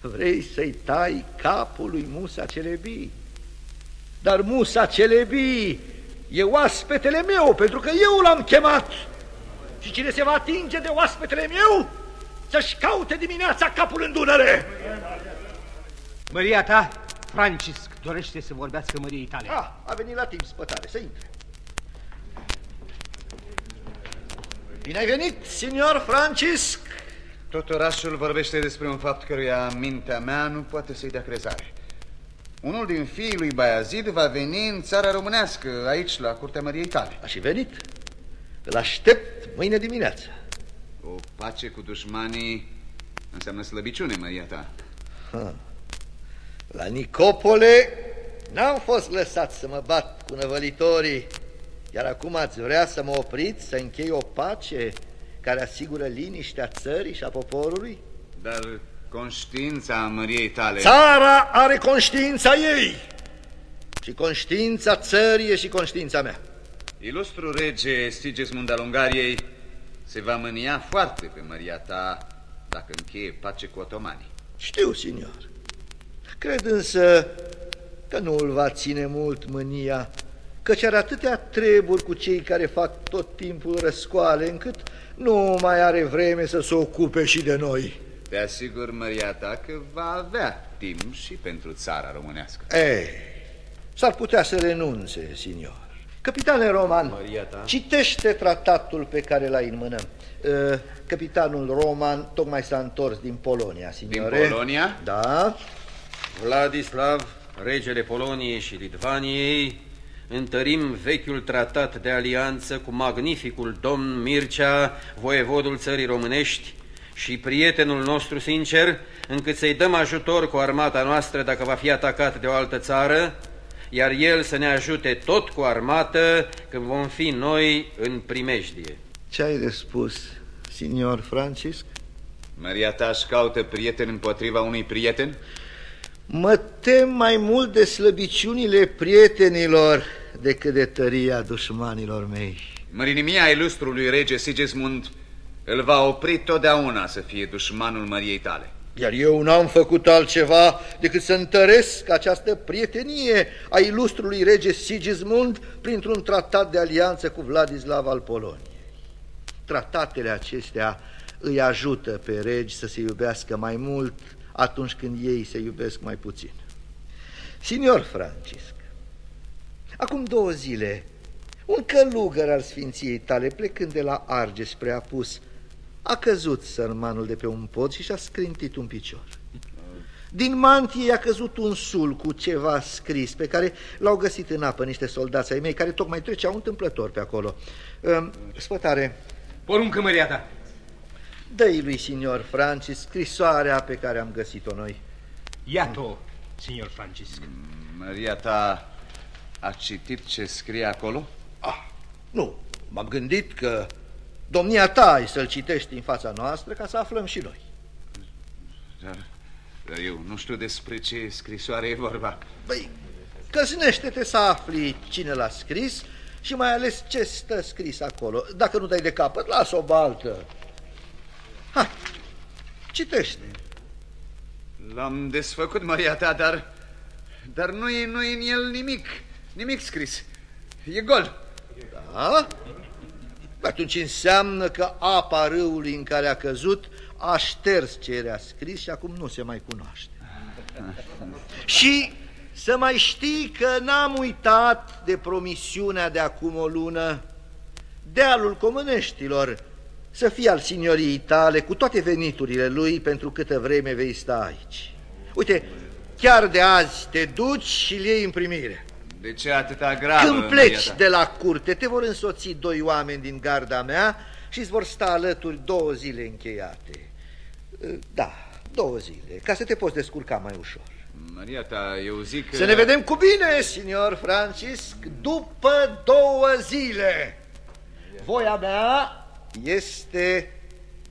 vrei să-i tai capul lui Musa Celebi. Dar Musa Celebi e oaspetele meu, pentru că eu l-am chemat. Și cine se va atinge de oaspetele meu, să-și caute dimineața capul în Dunăre.
Măria ta, Francisc, dorește să vorbească măriei tale.
Ah, a venit la timp spătare, să intre. Bine ai venit, signor Francisc!
Tot orașul vorbește despre un fapt căruia mintea mea nu poate să-i dea crezare. Unul din fiii lui Baiazid va veni în țara românească, aici, la curtea Măriei tale.
Aș și venit. Îl aștept mâine dimineață.
O pace cu dușmanii înseamnă slăbiciune, Maria ta. Ha.
La Nicopole n-am fost lăsat să mă bat cu năvălitorii, iar acum ați vrea să mă opriți să închei o pace care asigură liniștea țării și a poporului?
Dar conștiința Măriei tale...
Țara are conștiința ei și conștiința țării e și conștiința mea.
Ilustru rege Sigismund al Ungariei se va mânia foarte pe Maria ta dacă încheie pace cu otomanii.
Știu, signor. Cred însă că nu îl va ține mult mânia căci are atâtea treburi cu cei care fac tot timpul răscoale, încât nu mai are vreme să se ocupe și de noi.
Te asigur, Maria ta, că va avea timp și pentru țara românească.
Ei, s-ar putea să renunțe, signor. Capitane Roman,
Maria ta.
citește tratatul pe care l-ai în mână. Uh, Capitanul Roman tocmai s-a întors din Polonia, signore.
Din Polonia?
Da.
Vladislav, regele Poloniei și Litvaniei, întărim vechiul tratat de alianță cu magnificul domn Mircea, voievodul țării românești și prietenul nostru sincer, încât să-i dăm ajutor cu armata noastră dacă va fi atacat de o altă țară, iar el să ne ajute tot cu armată când vom fi noi în primejdie.
Ce ai de spus, signor Francisc?
Maria ta își caută prieten împotriva unui prieten?
Mă tem mai mult de slăbiciunile prietenilor decât de tăria dușmanilor mei.
Mărinimia ilustrului rege Sigismund îl va opri totdeauna să fie dușmanul Măriei tale.
Iar eu n-am făcut altceva decât să întăresc această prietenie a ilustrului rege Sigismund printr-un tratat de alianță cu Vladislav al Poloniei. Tratatele acestea îi ajută pe regi să se iubească mai mult atunci când ei se iubesc mai puțin. Signor Francisc, acum două zile, un călugăr al Sfinției tale, plecând de la Argeș spre Apus, a căzut sărmanul de pe un pod și și-a scrintit un picior. Din mantie i-a căzut un sul cu ceva scris pe care l-au găsit în apă niște soldați ai mei care tocmai treceau întâmplător pe acolo. Spătare.
Poruncă, măria ta.
Dă-i lui signor Francis scrisoarea pe care am găsit-o noi.
Iată-o, signor Francisc.
Maria ta a citit ce scrie acolo?
Ah, nu. M-am gândit că domnia ta ai să-l citești în fața noastră ca să aflăm și noi.
Dar, dar eu nu știu despre ce scrisoare e vorba.
Băi, căsnește-te să afli cine l-a scris și mai ales ce stă scris acolo. Dacă nu dai de capăt, lasă o baltă. Hai, citește.
L-am desfăcut, Maria ta, dar, dar nu e, nu e în el nimic, nimic scris. E gol.
Da? Atunci înseamnă că apa râului în care a căzut a șters ce era scris și acum nu se mai cunoaște. și să mai știi că n-am uitat de promisiunea de acum o lună, dealul comâneștilor, să fie al signoriei tale cu toate veniturile lui pentru câtă vreme vei sta aici. Uite, chiar de azi te duci și îl iei în primire.
De ce atâta gravă?
Când pleci de la curte, te vor însoți doi oameni din garda mea și îți vor sta alături două zile încheiate. Da, două zile, ca să te poți descurca mai ușor.
Maria ta, eu zic că...
Să ne vedem cu bine, signor Francisc, după două zile. Voia mea este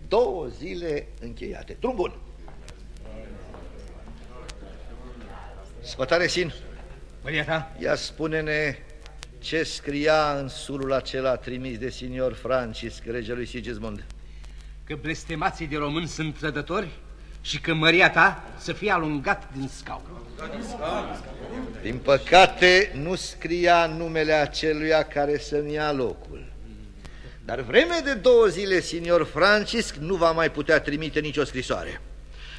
două zile încheiate. Drum bun. Spătare Sin.
Maria ta?
Ia spune-ne ce scria în sulul acela trimis de signor Francisc, regelui Sigismund.
Că blestemații de români sunt trădători și că măria ta să fie alungat din scaun.
Din păcate, nu scria numele aceluia care să-mi ia locul. Dar vreme de două zile, signor Francisc nu va mai putea trimite nicio scrisoare.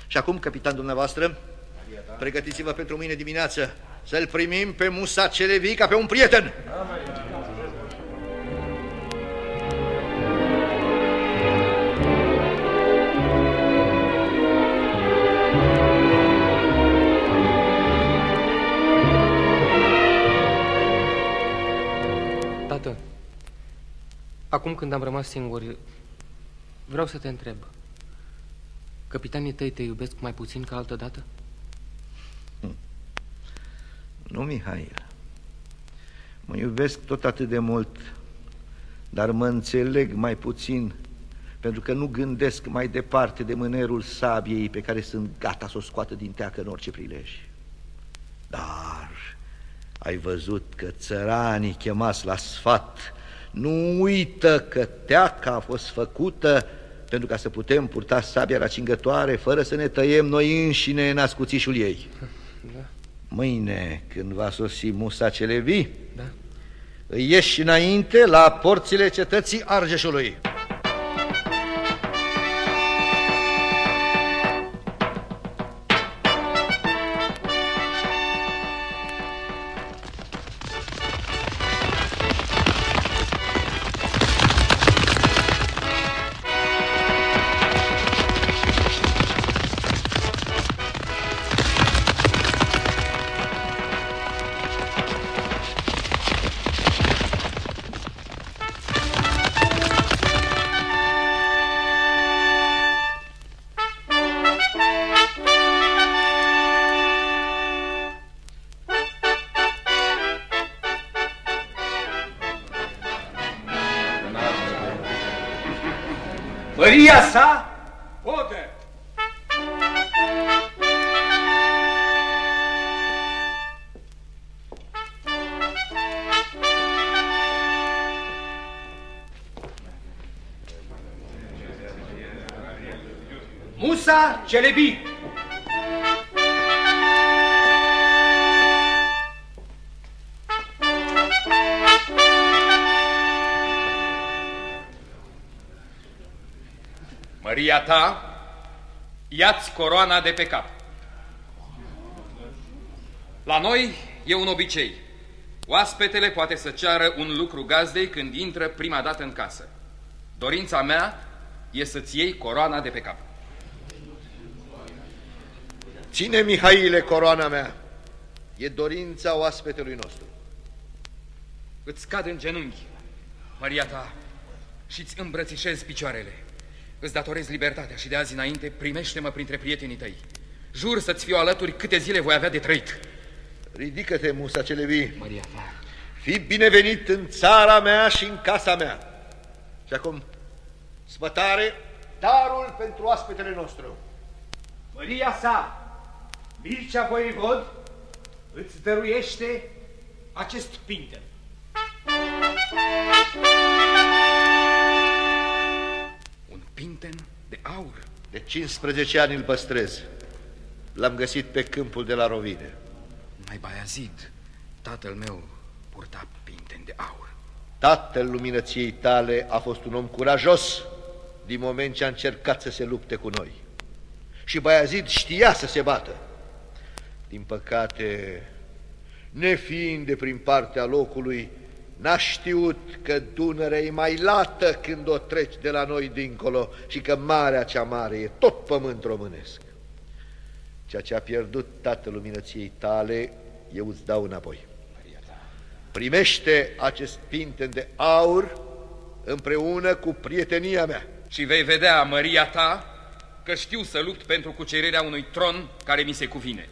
Și acum, capitan dumneavoastră, pregătiți-vă pentru mâine dimineață să-l primim pe Musa Celevi ca pe un prieten.
Tată, acum când am rămas singur, vreau să te întreb. Capitanii tăi te iubesc mai puțin ca altă dată?
Nu, Mihail. Mă iubesc tot atât de mult, dar mă înțeleg mai puțin, pentru că nu gândesc mai departe de mânerul sabiei pe care sunt gata să o scoată din teacă în orice prilej. Dar ai văzut că țăranii chemați la sfat nu uită că teaca a fost făcută pentru ca să putem purta sabia racingătoare fără să ne tăiem noi înșine în ascuțișul ei.
Da.
Mâine, când va sosi Musa Celevi,
da.
Îi ieși înainte la porțile cetății Argeșului.
Celebi.
Măria ta, ia-ți coroana de pe cap. La noi e un obicei. Oaspetele poate să ceară un lucru gazdei când intră prima dată în casă. Dorința mea e să-ți iei coroana de pe cap.
Ține, Mihaile, coroana mea. E dorința oaspetelui nostru.
Îți cad în genunchi, Maria ta, și îți îmbrățișez picioarele. Îți datorez libertatea și de azi înainte primește-mă printre prietenii tăi. Jur să-ți fiu alături câte zile voi avea de trăit.
Ridică-te, Musa Celebi.
Maria ta.
Fii binevenit în țara mea și în casa mea. Și acum, spătare, darul pentru oaspetele nostru.
Măria sa, Mircea Voivod, îți dăruiește acest pinter.
Un pinten de aur.
De 15 ani îl păstrez. L-am găsit pe câmpul de la Rovine.
Mai Baiazid, tatăl meu purta pinten de aur.
Tatăl luminăției tale a fost un om curajos din moment ce a încercat să se lupte cu noi. Și Baiazid știa să se bată. Din păcate, nefiind de prin partea locului, n-a știut că Dunărea e mai lată când o treci de la noi dincolo și că marea cea mare e tot pământ românesc. Ceea ce a pierdut tatăl luminăției tale, eu îți dau înapoi. Primește acest pinten de aur împreună cu prietenia mea.
Și vei vedea, Maria ta, că știu să lupt pentru cucerirea unui tron care mi se cuvine.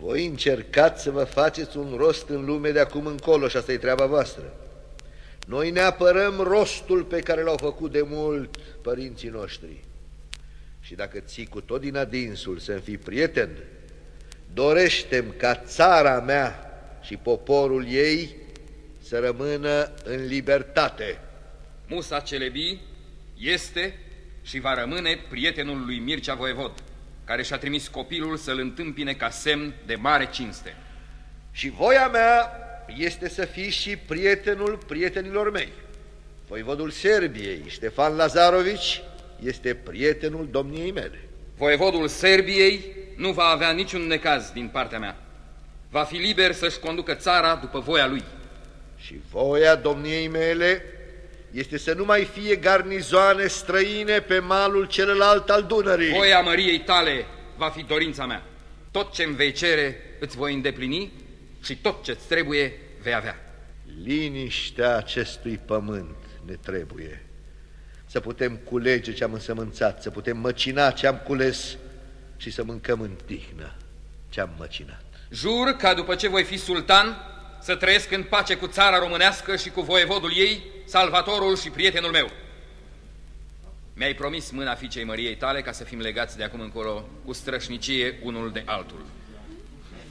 Voi încercați să vă faceți un rost în lume de acum încolo și asta e treaba voastră. Noi ne apărăm rostul pe care l-au făcut de mult părinții noștri. Și dacă ții cu tot din adinsul să-mi fii prieten, doreștem ca țara mea și poporul ei să rămână în libertate.
Musa Celebi este și va rămâne prietenul lui Mircea Voevod, care și-a trimis copilul să-l întâmpine ca semn de mare cinste.
Și voia mea este să fii și prietenul prietenilor mei. Voivodul Serbiei, Ștefan Lazarovici, este prietenul domniei mele.
Voievodul Serbiei nu va avea niciun necaz din partea mea. Va fi liber să-și conducă țara după voia lui.
Și voia domniei mele este să nu mai fie garnizoane străine pe malul celălalt al Dunării.
Voia măriei tale va fi dorința mea. Tot ce-mi vei cere îți voi îndeplini și tot ce-ți trebuie vei avea.
Liniștea acestui pământ ne trebuie. Să putem culege ce am însămânțat, să putem măcina ce am cules și să mâncăm în tihnă ce am măcinat.
Jur ca după ce voi fi sultan să trăiesc în pace cu țara românească și cu voievodul ei, salvatorul și prietenul meu. Mi-ai promis mâna fiicei măriei tale ca să fim legați de acum încolo cu strășnicie unul de altul.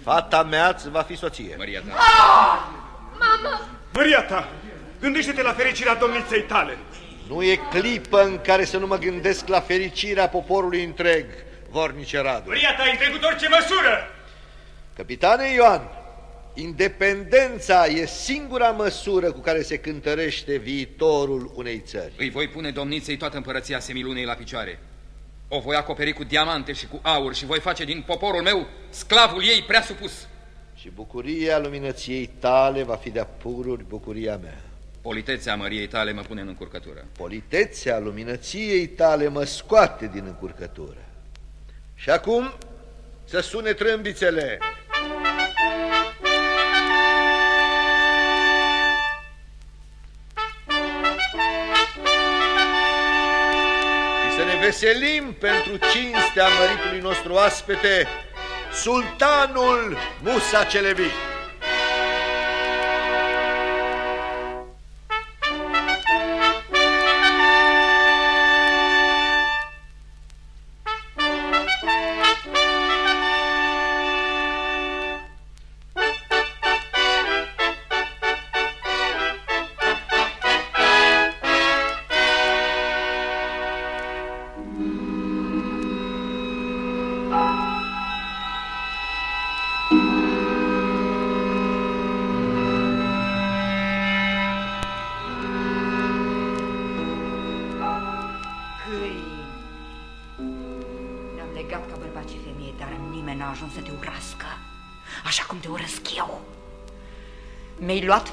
Fata mea îți va fi soție.
Maria ta.
Mamă!
Maria ta, gândește-te la fericirea domniței tale.
Nu e clipă în care să nu mă gândesc la fericirea poporului întreg, vornice Radu.
Maria ta, întregut orice măsură!
Capitane Ioan, Independența e singura măsură cu care se cântărește viitorul unei țări.
Îi voi pune domniței toată împărăția semilunei la picioare. O voi acoperi cu diamante și cu aur și voi face din poporul meu sclavul ei prea supus.
Și bucuria luminăției tale va fi de-a pururi bucuria mea.
Politețea măriei tale mă pune în încurcătură.
Politețea luminăției tale mă scoate din încurcătură. Și acum să sune trâmbițele. Veselim pentru cinstea măritului nostru aspete, Sultanul Musa Celebi.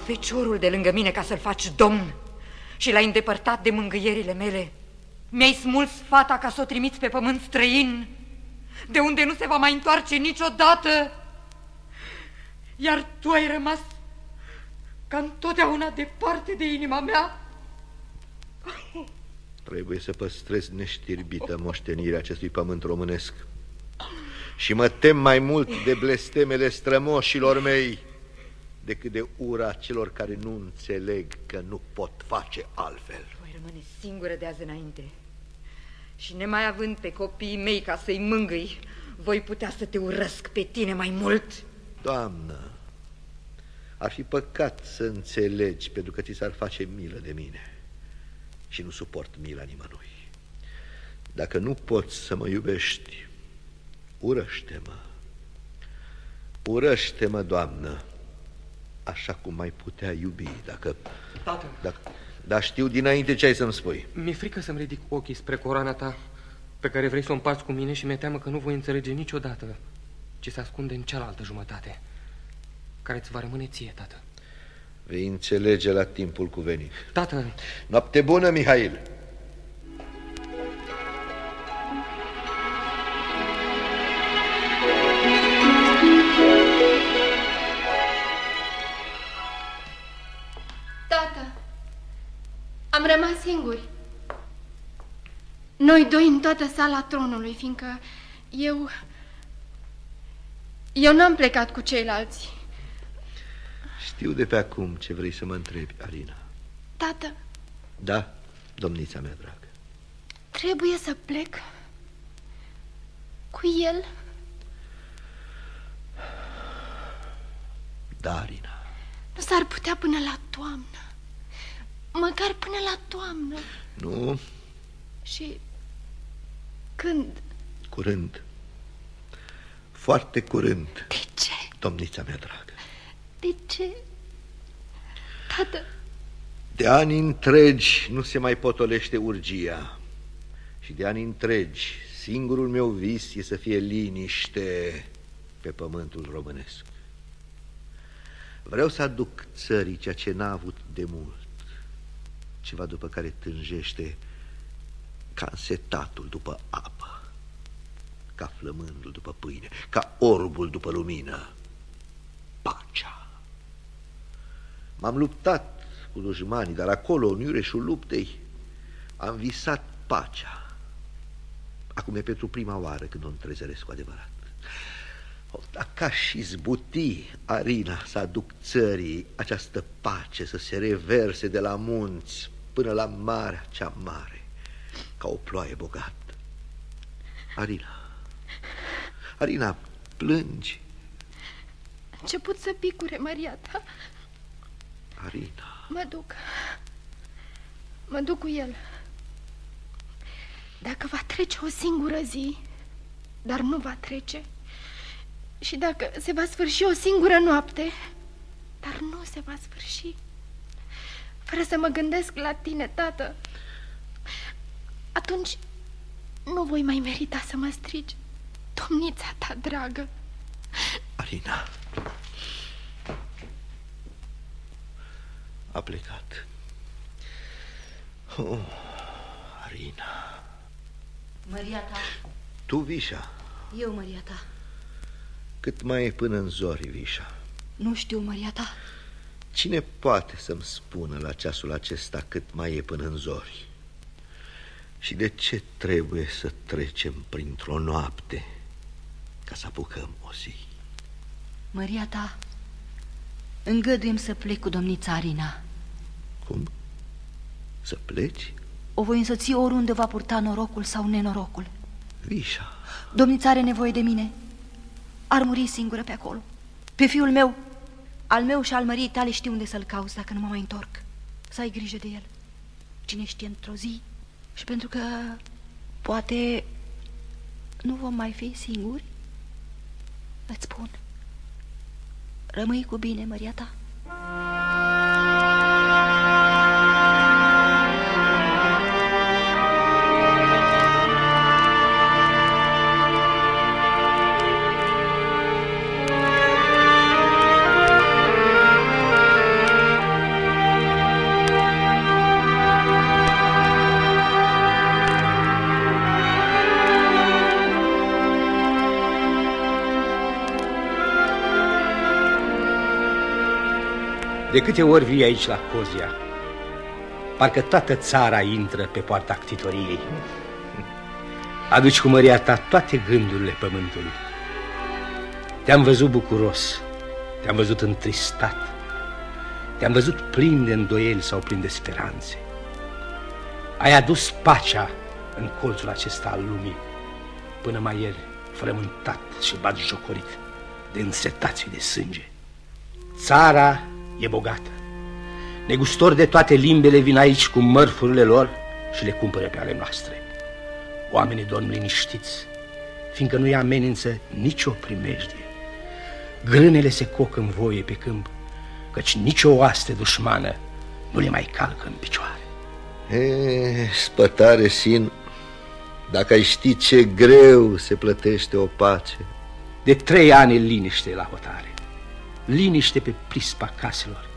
Feciorul de lângă mine ca să-l faci domn și l-ai îndepărtat de mângâierile mele. Mi-ai smuls fata ca să o trimiți pe pământ străin, de unde nu se va mai întoarce niciodată. Iar tu ai rămas ca întotdeauna departe de inima mea.
Trebuie să păstrez neștirbită moștenirea acestui pământ românesc. Și mă tem mai mult de blestemele strămoșilor mei decât de ura celor care nu înțeleg că nu pot face altfel.
Voi rămâne singură de azi înainte. Și nemai având pe copiii mei ca să-i mângâi, voi putea să te urăsc pe tine mai mult.
Doamnă, ar fi păcat să înțelegi pentru că ți s-ar face milă de mine și nu suport mila nimănui. Dacă nu poți să mă iubești, urăște-mă. Urăște-mă, Doamnă, așa cum mai putea iubi, dacă...
Tată.
Dacă, dar știu dinainte ce ai să-mi spui.
Mi-e frică să-mi ridic ochii spre coroana ta pe care vrei să o împarți cu mine și mi-e teamă că nu voi înțelege niciodată ce se ascunde în cealaltă jumătate, care ți va rămâne ție, tată.
Vei înțelege la timpul cuvenit.
Tată!
Noapte bună, Mihail!
Singuri. Noi doi în toată sala tronului, fiindcă eu... Eu n-am plecat cu ceilalți.
Știu de pe acum ce vrei să mă întrebi, Alina.
Tată,
Da, domnița mea dragă.
trebuie să plec cu el.
Da, Alina.
Nu s-ar putea până la toamnă. Măcar până la toamnă.
Nu,
Și când?
curând. Foarte curând.
De ce?
Domnița mea dragă.
De ce? Tată,
De ani întregi nu se mai potolește urgia. Și de ani întregi, singurul meu vis e să fie liniște pe pământul românesc. Vreau să aduc țării ceea ce n-a avut de mult, ceva după care tânjește ca însetatul după apă, ca flămândul după pâine, ca orbul după lumină, pacea. M-am luptat cu dușmanii, dar acolo, în iureșul luptei, am visat pacea. Acum e pentru prima oară când o întrezăresc cu adevărat. O, dacă aș izbuti, Arina, să aduc țării această pace, să se reverse de la munți până la marea cea mare, ca o ploaie bogată. Arina, Arina, plângi,
a început să picure Maria ta.
Arina.
Mă duc. Mă duc cu el. Dacă va trece o singură zi, dar nu va trece, și dacă se va sfârși o singură noapte, dar nu se va sfârși. Fără să mă gândesc la tine, tată. Atunci nu voi mai merita să mă strigi. Domnița ta dragă.
Arina. A plecat. Oh, Arina.
Maria ta.
Tu, Vișa.
Eu, Maria ta.
Cât mai e până în zori, Vișa?
Nu știu, Maria ta.
Cine poate să-mi spună la ceasul acesta cât mai e până în zori? Și de ce trebuie să trecem printr-o noapte ca să apucăm o zi?
Maria ta, îngăduiem să plec cu domnița Arina.
Cum? Să pleci?
O voi însoți oriunde va purta norocul sau nenorocul.
Vișa.
Domnița are nevoie de mine. Ar muri singură pe acolo. Pe fiul meu, al meu și al măriei tale știu unde să-l cauți dacă nu mă mai întorc. Să ai grijă de el. Cine știe într-o zi. Și pentru că poate nu vom mai fi singuri, îți spun, rămâi cu bine, Maria ta.
De câte ori vii aici la Cozia, parcă toată țara intră pe poarta actitoriei. Aduci cu măria ta toate gândurile pământului. Te-am văzut bucuros, te-am văzut întristat, te-am văzut plin de îndoieli sau plin de speranțe. Ai adus pacea în colțul acesta al lumii, până mai el frământat și jocorit de însetații de sânge. Țara e bogată. Negustori de toate limbele vin aici cu mărfurile lor și le cumpără pe ale noastre. Oamenii dorm liniștiți, fiindcă nu-i amenință nicio primejdie. Grânele se coc în voie pe câmp, căci nicio oaste dușmană nu le mai calcă în picioare.
E, spătare, Sin, dacă ai ști ce greu se plătește o pace.
De trei ani liniște la hotare liniște pe prispa caselor,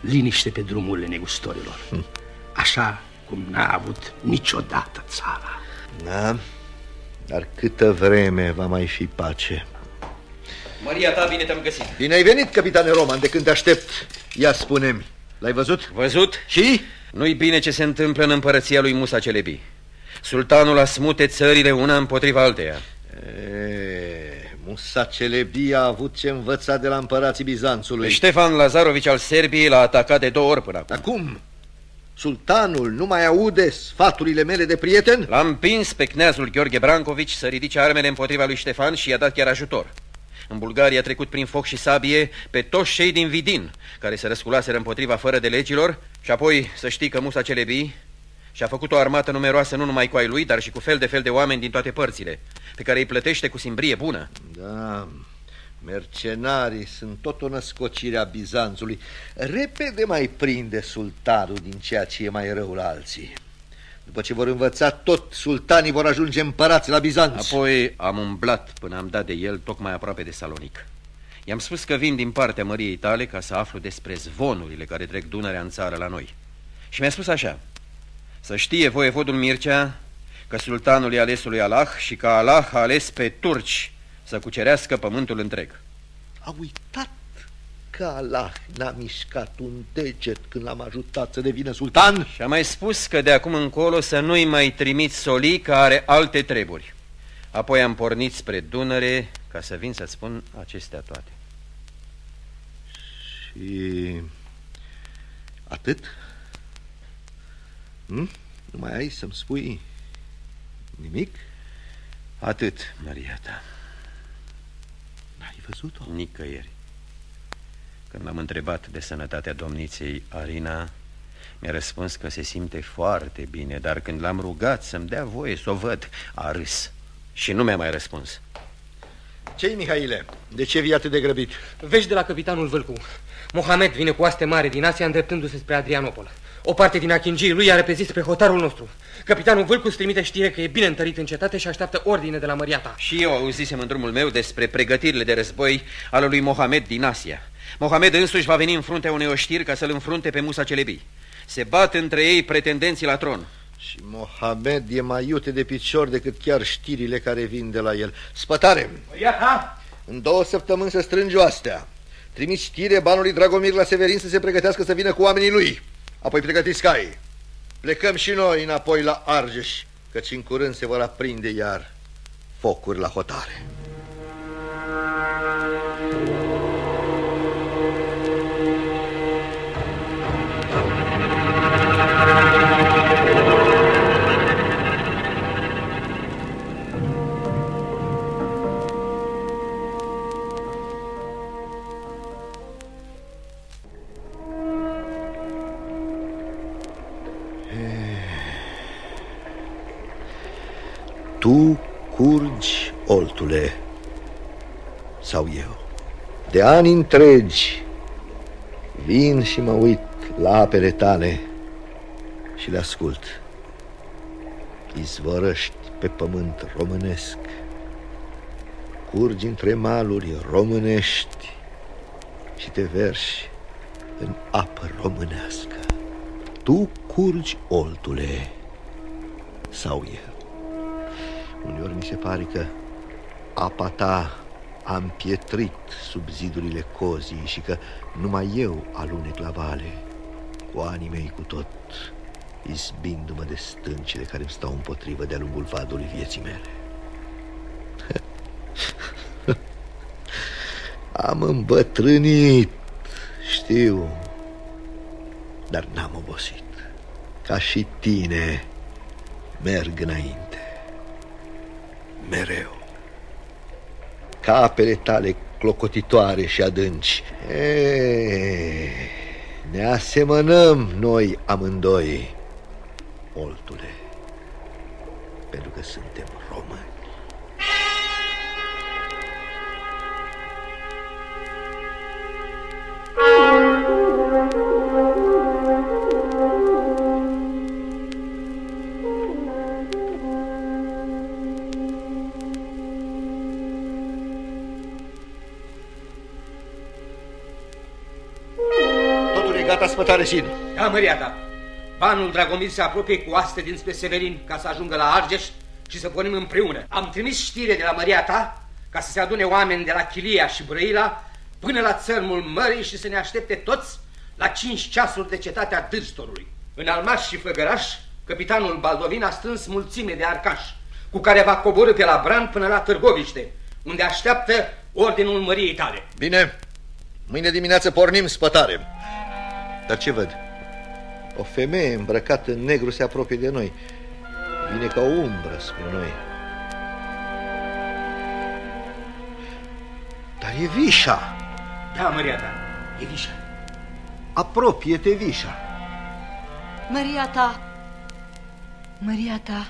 liniște pe drumurile negustorilor. Hm. Așa cum n-a avut niciodată țara.
Da, dar câtă vreme va mai fi pace?
Maria ta, bine te-am găsit.
Bine ai venit, capitane Roman, de când te aștept. Ia spune-mi, l-ai văzut?
Văzut?
Și?
Nu-i bine ce se întâmplă în împărăția lui Musa Celebi. Sultanul a smute țările una împotriva alteia.
E, Musa Celebia a avut ce învăța de la împărații Bizanțului.
Ștefan Lazarovici al Serbiei l-a atacat de două ori până acum.
Acum? Sultanul nu mai aude sfaturile mele de prieten?
L-a împins pe kneazul Gheorghe Brancovici să ridice armele împotriva lui Ștefan și i-a dat chiar ajutor. În Bulgaria a trecut prin foc și sabie pe toți cei din Vidin, care se răsculaseră împotriva fără de legilor, și apoi să știi că Musa Celebi și a făcut o armată numeroasă nu numai cu ai lui, dar și cu fel de fel de oameni din toate părțile, pe care îi plătește cu simbrie bună.
Da, mercenarii sunt tot o născocire a Bizanțului. Repede mai prinde sultanul din ceea ce e mai rău la alții. După ce vor învăța tot, sultanii vor ajunge împărați la Bizanț.
Apoi am umblat până am dat de el tocmai aproape de Salonic. I-am spus că vin din partea măriei tale ca să aflu despre zvonurile care trec Dunărea în țară la noi. Și mi-a spus așa, să știe voievodul Mircea că sultanul e alesul lui Allah și că Allah a ales pe turci să cucerească pământul întreg.
A uitat că Allah n-a mișcat un deget când l-am ajutat să devină sultan?
Și a mai spus că de acum încolo să nu-i mai trimit soli că are alte treburi. Apoi am pornit spre Dunăre ca să vin să-ți spun acestea toate.
Și atât? Hm? Nu mai ai să-mi spui nimic?
Atât, Maria ta.
N-ai văzut-o?
Nicăieri. Când l-am întrebat de sănătatea domniței Arina, mi-a răspuns că se simte foarte bine, dar când l-am rugat să-mi dea voie să o văd, a râs și nu mi-a mai răspuns.
Ce-i, Mihaile? De ce vii atât de grăbit?
Vești de la capitanul Vâlcu. Mohamed vine cu aste mare din Asia îndreptându-se spre Adrianopol. O parte din achingii lui are repezit spre hotarul nostru. Capitanul Vâlcus trimite știre că e bine întărit în cetate și așteaptă ordine de la măriata.
Și eu auzisem în drumul meu despre pregătirile de război ale lui Mohamed din Asia. Mohamed însuși va veni în fruntea unei oștiri ca să-l înfrunte pe Musa Celebi. Se bat între ei pretendenții la tron.
Și Mohamed e mai iute de picior decât chiar știrile care vin de la el. Spătare!
Iata!
În două săptămâni să strângi astea. Trimis știre banului Dragomir la Severin să se pregătească să vină cu oamenii lui. Apoi pregătiți cai. Plecăm și noi înapoi la Argeș, căci în curând se vor aprinde iar focuri la hotare. Tu curgi, oltule, sau eu. De ani întregi vin și mă uit la apele tale și le ascult. Izvorăști pe pământ românesc, curgi între maluri românești și te verși în apă românească. Tu curgi, oltule, sau eu. Uneori mi se pare că apa ta a împietrit sub zidurile cozii și că numai eu alunec la vale, cu anii mei cu tot, izbindu-mă de stâncile care îmi stau împotrivă de-a lungul vadului vieții mele. Am îmbătrânit, știu, dar n-am obosit. Ca și tine, merg înainte mereu. Ca apele tale clocotitoare și adânci. E, ne asemănăm noi amândoi, oltule, pentru că suntem români. Totul e gata, spătare Sin.
Da, măria ta. Banul Dragomir se apropie cu aste dinspre Severin ca să ajungă la Argeș și să pornim împreună. Am trimis știre de la măria ta ca să se adune oameni de la Chilia și Brăila până la țărmul mării și să ne aștepte toți la cinci ceasuri de cetatea Dârstorului. În Almaș și Făgăraș, capitanul Baldovin a strâns mulțime de arcași, cu care va coborâ pe la Bran până la Târgoviște, unde așteaptă ordinul măriei tale.
Bine, mâine dimineață pornim spătare. Dar ce văd? O femeie îmbrăcată în negru se apropie de noi. Vine ca o umbră spre noi. Dar e Vișa.
Da, măria ta, e Vișa.
Apropie-te, Vișa.
Maria ta, Maria ta,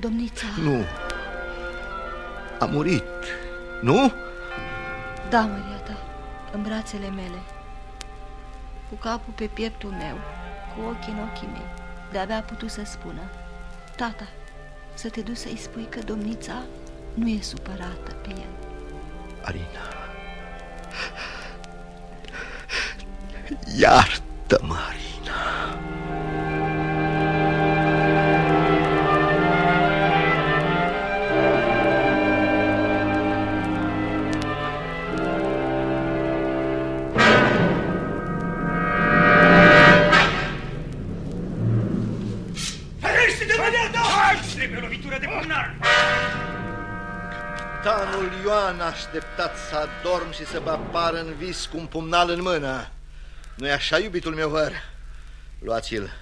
domnița.
Nu. A murit. Nu?
Da, Maria ta, în brațele mele, cu capul pe pieptul meu, cu ochii în ochii mei, de-abia a putut să spună, tata, să te duci să-i spui că domnița nu e supărată pe el.
Arina. Iartă-mă, Arina. Capitanul Ioan a așteptat să adorm și să mă apară în vis cu un pumnal în mână. Nu-i așa, iubitul meu văr? Luați-l.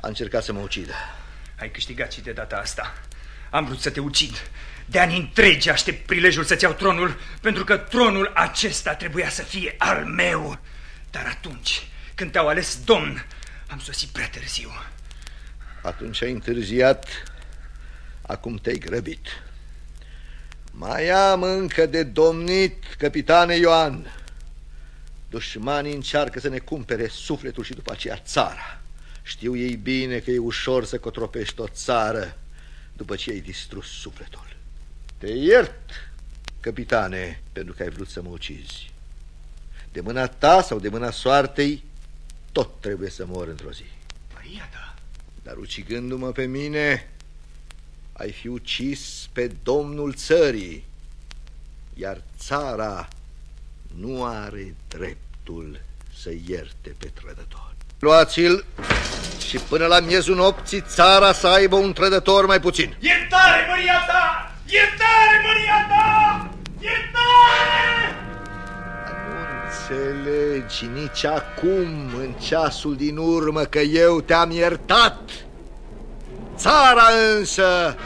A încercat să mă ucidă.
Ai câștigat și de data asta. Am vrut să te ucid. De ani întregi aștept prilejul să-ți iau tronul, pentru că tronul acesta trebuia să fie al meu. Dar atunci, când te-au ales domn, am sosit prea târziu.
Atunci ai întârziat, acum te-ai grăbit. Mai am încă de domnit, capitane Ioan. Dușmanii încearcă să ne cumpere sufletul și după aceea țara. Știu ei bine că e ușor să cotropești o țară după ce ai distrus sufletul. Te iert, capitane, pentru că ai vrut să mă ucizi. De mâna ta sau de mâna soartei, tot trebuie să mor într-o zi.
Maria ta?
Dar ucigându-mă pe mine, ai fi ucis pe domnul țării, iar țara nu are dreptul să ierte pe trădător. Luați-l și până la miezul nopții țara să aibă un trădător mai puțin.
Iertare, Maria ta! Iertare, Maria ta! Iertare!
Înțelegi nici acum, în ceasul din urmă, că eu te-am iertat. Țara însă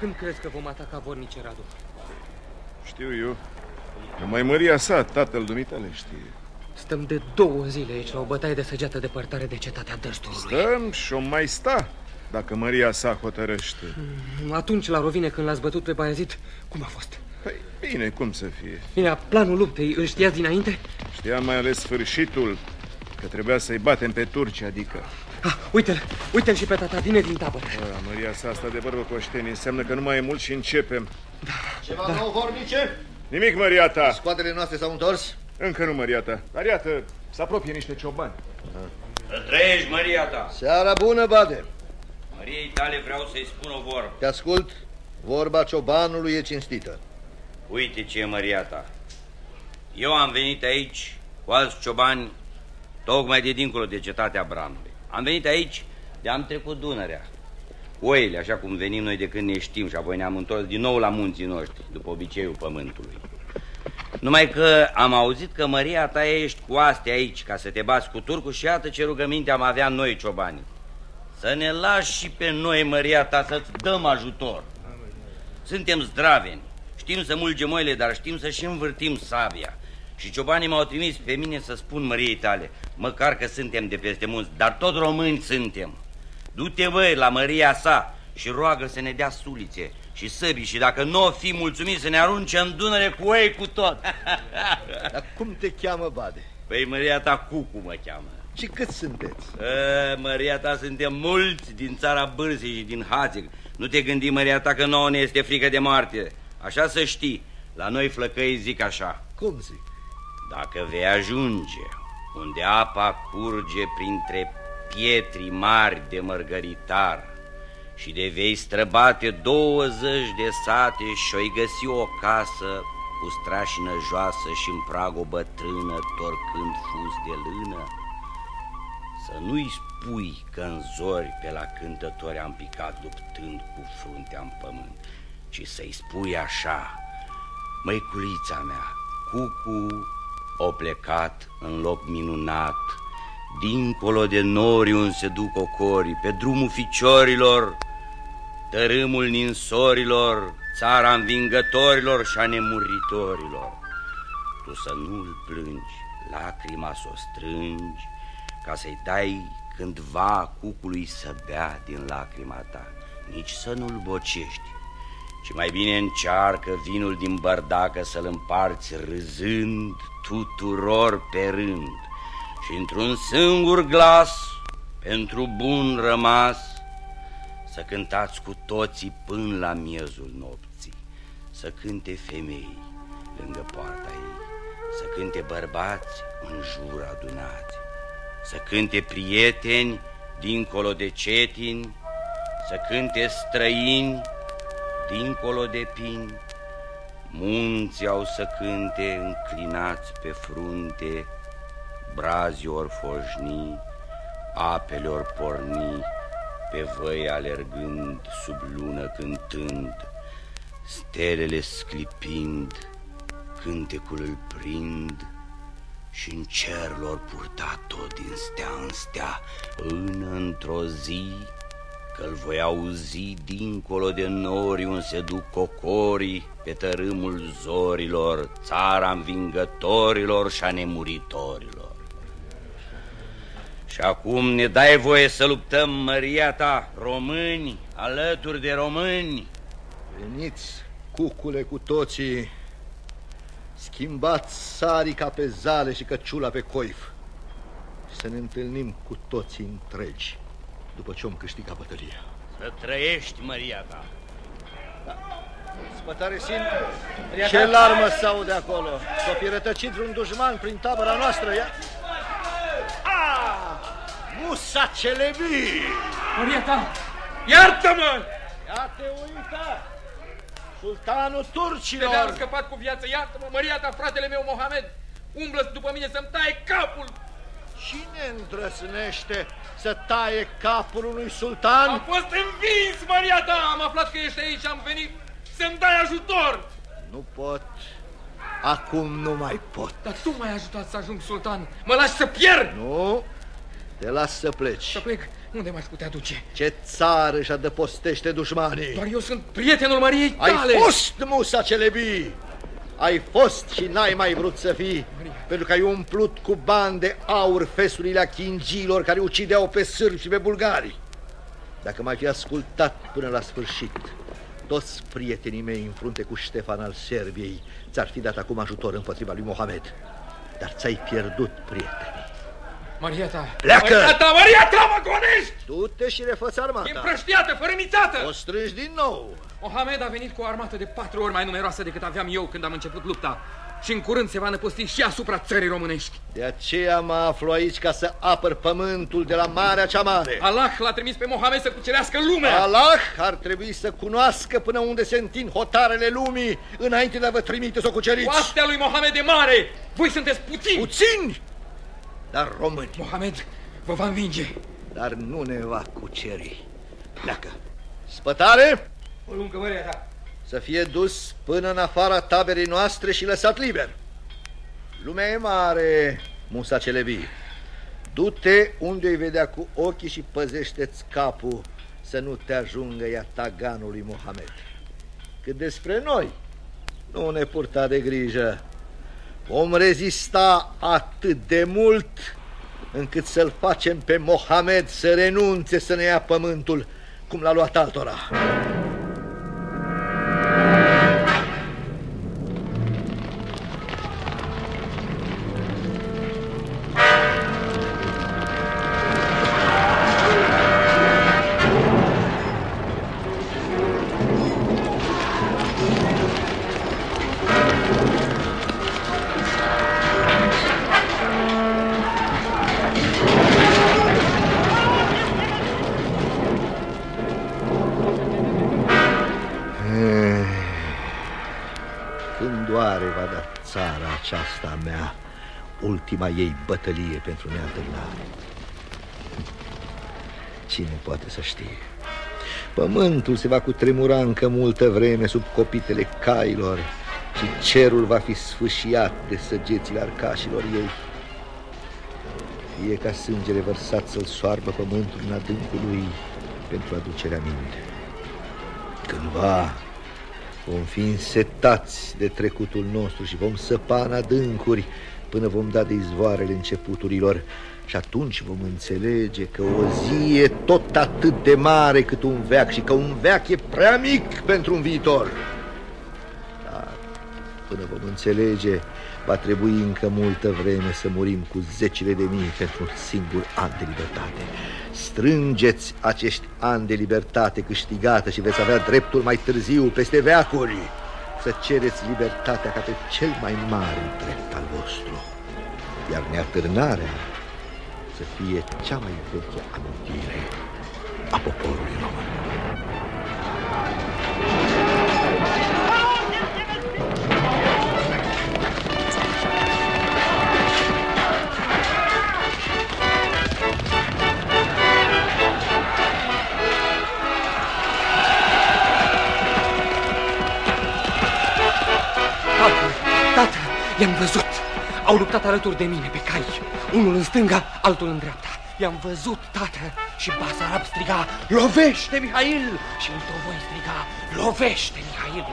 Când crezi că vom ataca vornice, Radu?
Știu eu. Numai Maria sa, tatăl dumitale, știe.
Stăm de două zile aici la o bătaie de săgeată depărtare de cetatea Dăsturului.
Stăm și o mai sta, dacă Maria sa hotărăște.
Mm, atunci, la Rovine, când l-ați bătut pe Baiazid, cum a fost?
Păi, bine, cum să fie?
Bine, planul luptei, îl știați dinainte?
Știam mai ales sfârșitul, că trebuia să-i batem pe turci, adică...
Ah, uite-l, uite-l și pe Tatadine din tabără.
Da, Maria sa asta de vorbă coșteni înseamnă că nu mai e mult și începem.
Da. Ceva da. nou, vornice?
Nimic, Maria ta.
Scoatele noastre s-au întors?
Încă nu, Maria ta. Dar iată, se apropie niște ciobani.
Să trăiești, Maria ta.
Seara bună, Bade.
Mariei tale vreau să-i spun o vorbă.
Te ascult. Vorba ciobanului e cinstită.
Uite ce e Maria ta. Eu am venit aici cu alți ciobani tocmai de dincolo de cetatea Branului. Am venit aici de am trecut Dunărea. Oile, așa cum venim noi de când ne știm și apoi ne-am întors din nou la munții noștri, după obiceiul pământului. Numai că am auzit că Maria ta ești cu astea aici ca să te bați cu turcul și iată ce rugăminte am avea noi, ciobani. Să ne lași și pe noi, Maria ta, să-ți dăm ajutor. Suntem zdraveni, știm să mulgem oile, dar știm să și învârtim sabia. Și ciobanii m-au trimis pe mine să spun măriei tale, măcar că suntem de peste munți, dar tot români suntem. Du-te, băi, la măria sa și roagă să ne dea sulițe și săbii și dacă nu o fi mulțumit să ne arunce în Dunăre cu ei cu tot.
Dar cum te cheamă, Bade?
Păi măria ta Cucu mă cheamă.
Și cât sunteți?
A, măria ta suntem mulți din țara Bârsei și din Hațeg. Nu te gândi, măria ta, că nouă ne este frică de moarte. Așa să știi, la noi flăcăi zic așa.
Cum zic?
Dacă vei ajunge unde apa curge printre pietri mari de mărgăritar și de vei străbate douăzeci de sate și o găsi o casă cu strașină joasă și în prag o bătrână torcând fus de lână, să nu-i spui că în zori pe la cântători am picat luptând cu fruntea în pământ, ci să-i spui așa, măiculița mea, cucu o plecat în loc minunat, dincolo de nori unde se duc ocorii, pe drumul ficiorilor, tărâmul ninsorilor, țara învingătorilor și a nemuritorilor. Tu să nu-l plângi, lacrima să o strângi, ca să-i dai cândva cucului să bea din lacrima ta, nici să nu-l bocești, ci mai bine încearcă vinul din bărdacă să-l împarți râzând tuturor pe rând. Și într-un singur glas, pentru bun rămas, să cântați cu toții până la miezul nopții, să cânte femei lângă poarta ei, să cânte bărbați în jur adunați, să cânte prieteni dincolo de cetini, să cânte străini dincolo de pini, munții au să cânte înclinați pe frunte, brazii ori foșni, apele ori porni, pe văi alergând, sub lună cântând, stelele sclipind, cântecul îl prind și în cer lor purta tot din stea în stea, până într-o zi că-l voi auzi dincolo de nori unde se duc cocorii pe tărâmul zorilor, țara învingătorilor și a nemuritorilor.
Și acum ne dai voie să luptăm, măria ta, români, alături de români.
Veniți, cucule cu toții, schimbați sarica pe zale și căciula pe coif. Să ne întâlnim cu toții întregi, după ce om câștiga bătălia.
Să trăiești, măria ta.
Spătare simt, ce larmă s de acolo? S-o fi rătăcit vreun dușman prin tabăra noastră, ia... Ah! Musa Celebi!
Maria ta, iartă-mă!
Ia te uita! Sultanul turcilor!
De am scăpat cu viață, iartă-mă, Maria ta, fratele meu, Mohamed! Umblă după mine să-mi taie capul!
Cine îndrăznește să taie capul unui sultan?
Am fost învins, Maria ta! Am aflat că ești aici, am venit să-mi dai ajutor!
Nu pot. Acum nu mai pot.
Dar tu m-ai ajutat să ajung sultan. Mă lași să pierd?
Nu. Te las să pleci.
Să plec? Unde m-aș putea duce?
Ce țară își adăpostește dușmanii?
Doar eu sunt prietenul Mariei
tale. Ai fost, Musa Celebi! Ai fost și n-ai mai vrut să fii, Maria. pentru că ai umplut cu bani de aur fesurile chingilor care ucideau pe sârbi și pe bulgari. Dacă mai fi ascultat până la sfârșit, toți prietenii mei în frunte cu Ștefan al Serbiei ți-ar fi dat acum ajutor împotriva lui Mohamed. Dar ți-ai pierdut prietenii.
Maria ta!
Pleacă!
Maria ta, Maria ta, mă gonești!
Du-te și refăți armata.
E împrăștiată, fără mițată!
O strângi din nou.
Mohamed a venit cu o armată de patru ori mai numeroasă decât aveam eu când am început lupta și în curând se va năpusti și asupra țării românești.
De aceea mă aflu aici ca să apăr pământul de la Marea cea Mare.
Allah l-a trimis pe Mohamed să cucerească lumea.
Allah ar trebui să cunoască până unde se întind hotarele lumii înainte de a vă trimite să o cuceriți.
Oastea lui Mohamed e mare. Voi sunteți puțini.
Puțini? Dar români.
Mohamed vă va învinge.
Dar nu ne va cuceri. Pleacă. Spătare?
O lungă mărea ta
să fie dus până în afara taberei noastre și lăsat liber. Lumea e mare, Musa Celebi. Du-te unde îi vedea cu ochii și păzește-ți capul să nu te ajungă ea taganul lui Mohamed. Cât despre noi, nu ne purta de grijă. Vom rezista atât de mult încât să-l facem pe Mohamed să renunțe să ne ia pământul cum l-a luat altora. Ultima ei bătălie pentru neatârnare. Cine poate să știe? Pământul se va cutremura încă multă vreme sub copitele cailor și cerul va fi sfâșiat de săgețile arcașilor ei. Fie ca sângele vărsat să-l soarbă pământul în adâncul lui pentru aducerea minte. Cândva vom fi însetați de trecutul nostru și vom săpa în adâncuri până vom da de izvoarele începuturilor și atunci vom înțelege că o zi e tot atât de mare cât un veac și că un veac e prea mic pentru un viitor. Dar până vom înțelege, va trebui încă multă vreme să murim cu zecile de mii pentru un singur an de libertate. Strângeți acești ani de libertate câștigată și veți avea dreptul mai târziu peste veacuri să cereți libertatea ca pe cel mai mare drept al vostru, iar neatârnarea să fie cea mai veche amintire a poporului român.
I-am văzut. Au luptat alături de mine pe cai. Unul în stânga, altul în dreapta. I-am văzut, tată, și Basarab striga, lovește, Mihail! Și voi striga, lovește, Mihail!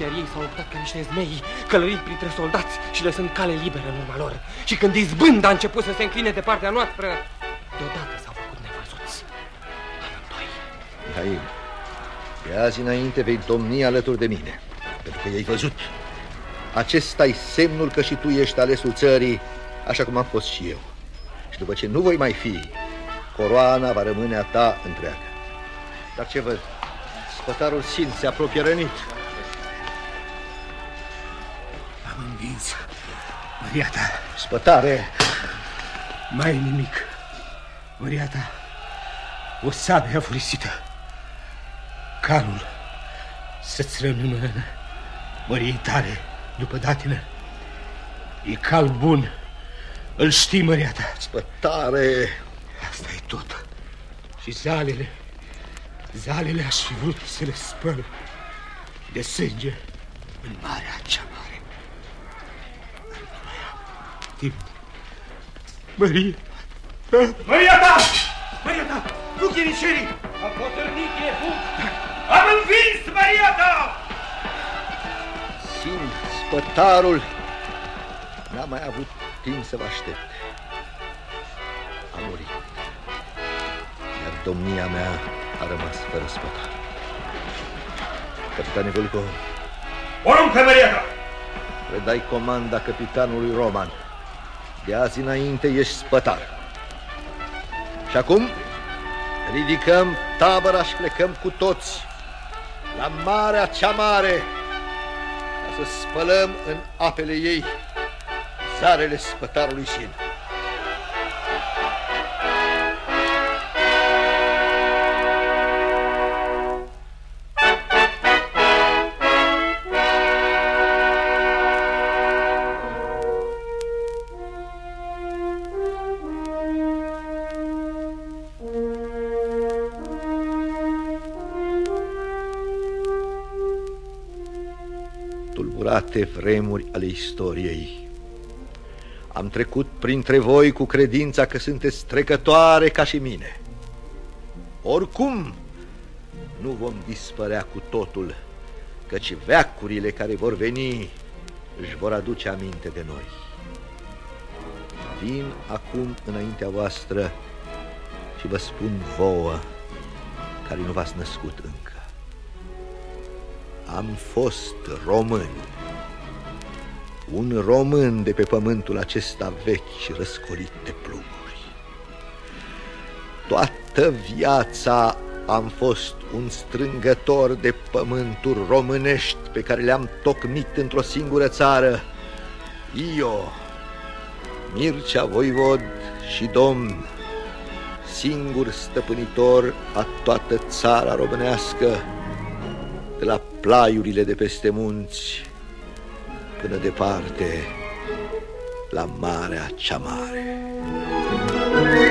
Iar ei s-au luptat ca niște zmei, călăriți printre soldați și lăsând cale liberă în urma lor. Și când izbând a început să se încline de partea noastră, deodată s-au făcut nevăzuți. Amândoi.
Mihail, de azi înainte vei domni alături de mine, pentru că ai văzut. Acesta e semnul că și tu ești alesul țării, așa cum am fost și eu. Și după ce nu voi mai fi, coroana va rămâne a ta întreagă. Dar ce văd? Spătarul Sin se apropie rănit.
Am învins. Maria ta.
Spătare.
Mai nimic. Maria ta. O sabie afurisită. Calul să-ți rămână în măriei tale după datină. E cal bun. Îl știi, Maria ta.
Spătare.
Asta e tot. Și zalele. Zalele aș fi vrut să le spăl de sânge în marea cea mare. Timp. Maria.
Maria ta!
Maria ta! Nu chiricerii!
A potârnit e fug! Am învins Maria ta!
Sin, spătarul, n-a mai avut timp să vă aștepte. A murit. Iar domnia mea a rămas fără spătar. Capitane Vulco,
Poruncă, Maria ta!
predai comanda capitanului Roman. De azi înainte ești spătar. Și acum ridicăm tabăra și plecăm cu toți la marea cea mare ca să spălăm în apele ei zarele spătarului Sin. Tulburate vremuri ale istoriei. Am trecut printre voi cu credința că sunteți trecătoare ca și mine. Oricum, nu vom dispărea cu totul, căci veacurile care vor veni își vor aduce aminte de noi. Vin acum înaintea voastră și vă spun vouă, care nu v-ați născut încă. Am fost român. Un român de pe pământul acesta vechi și răscolit de plumuri. Toată viața am fost un strângător de pământuri românești pe care le-am tocmit într-o singură țară. Eu, Mircea Voivod și domn, singur stăpânitor a toată țara românească, de la plaiurile de peste munți până departe la marea cea mare. Thank you.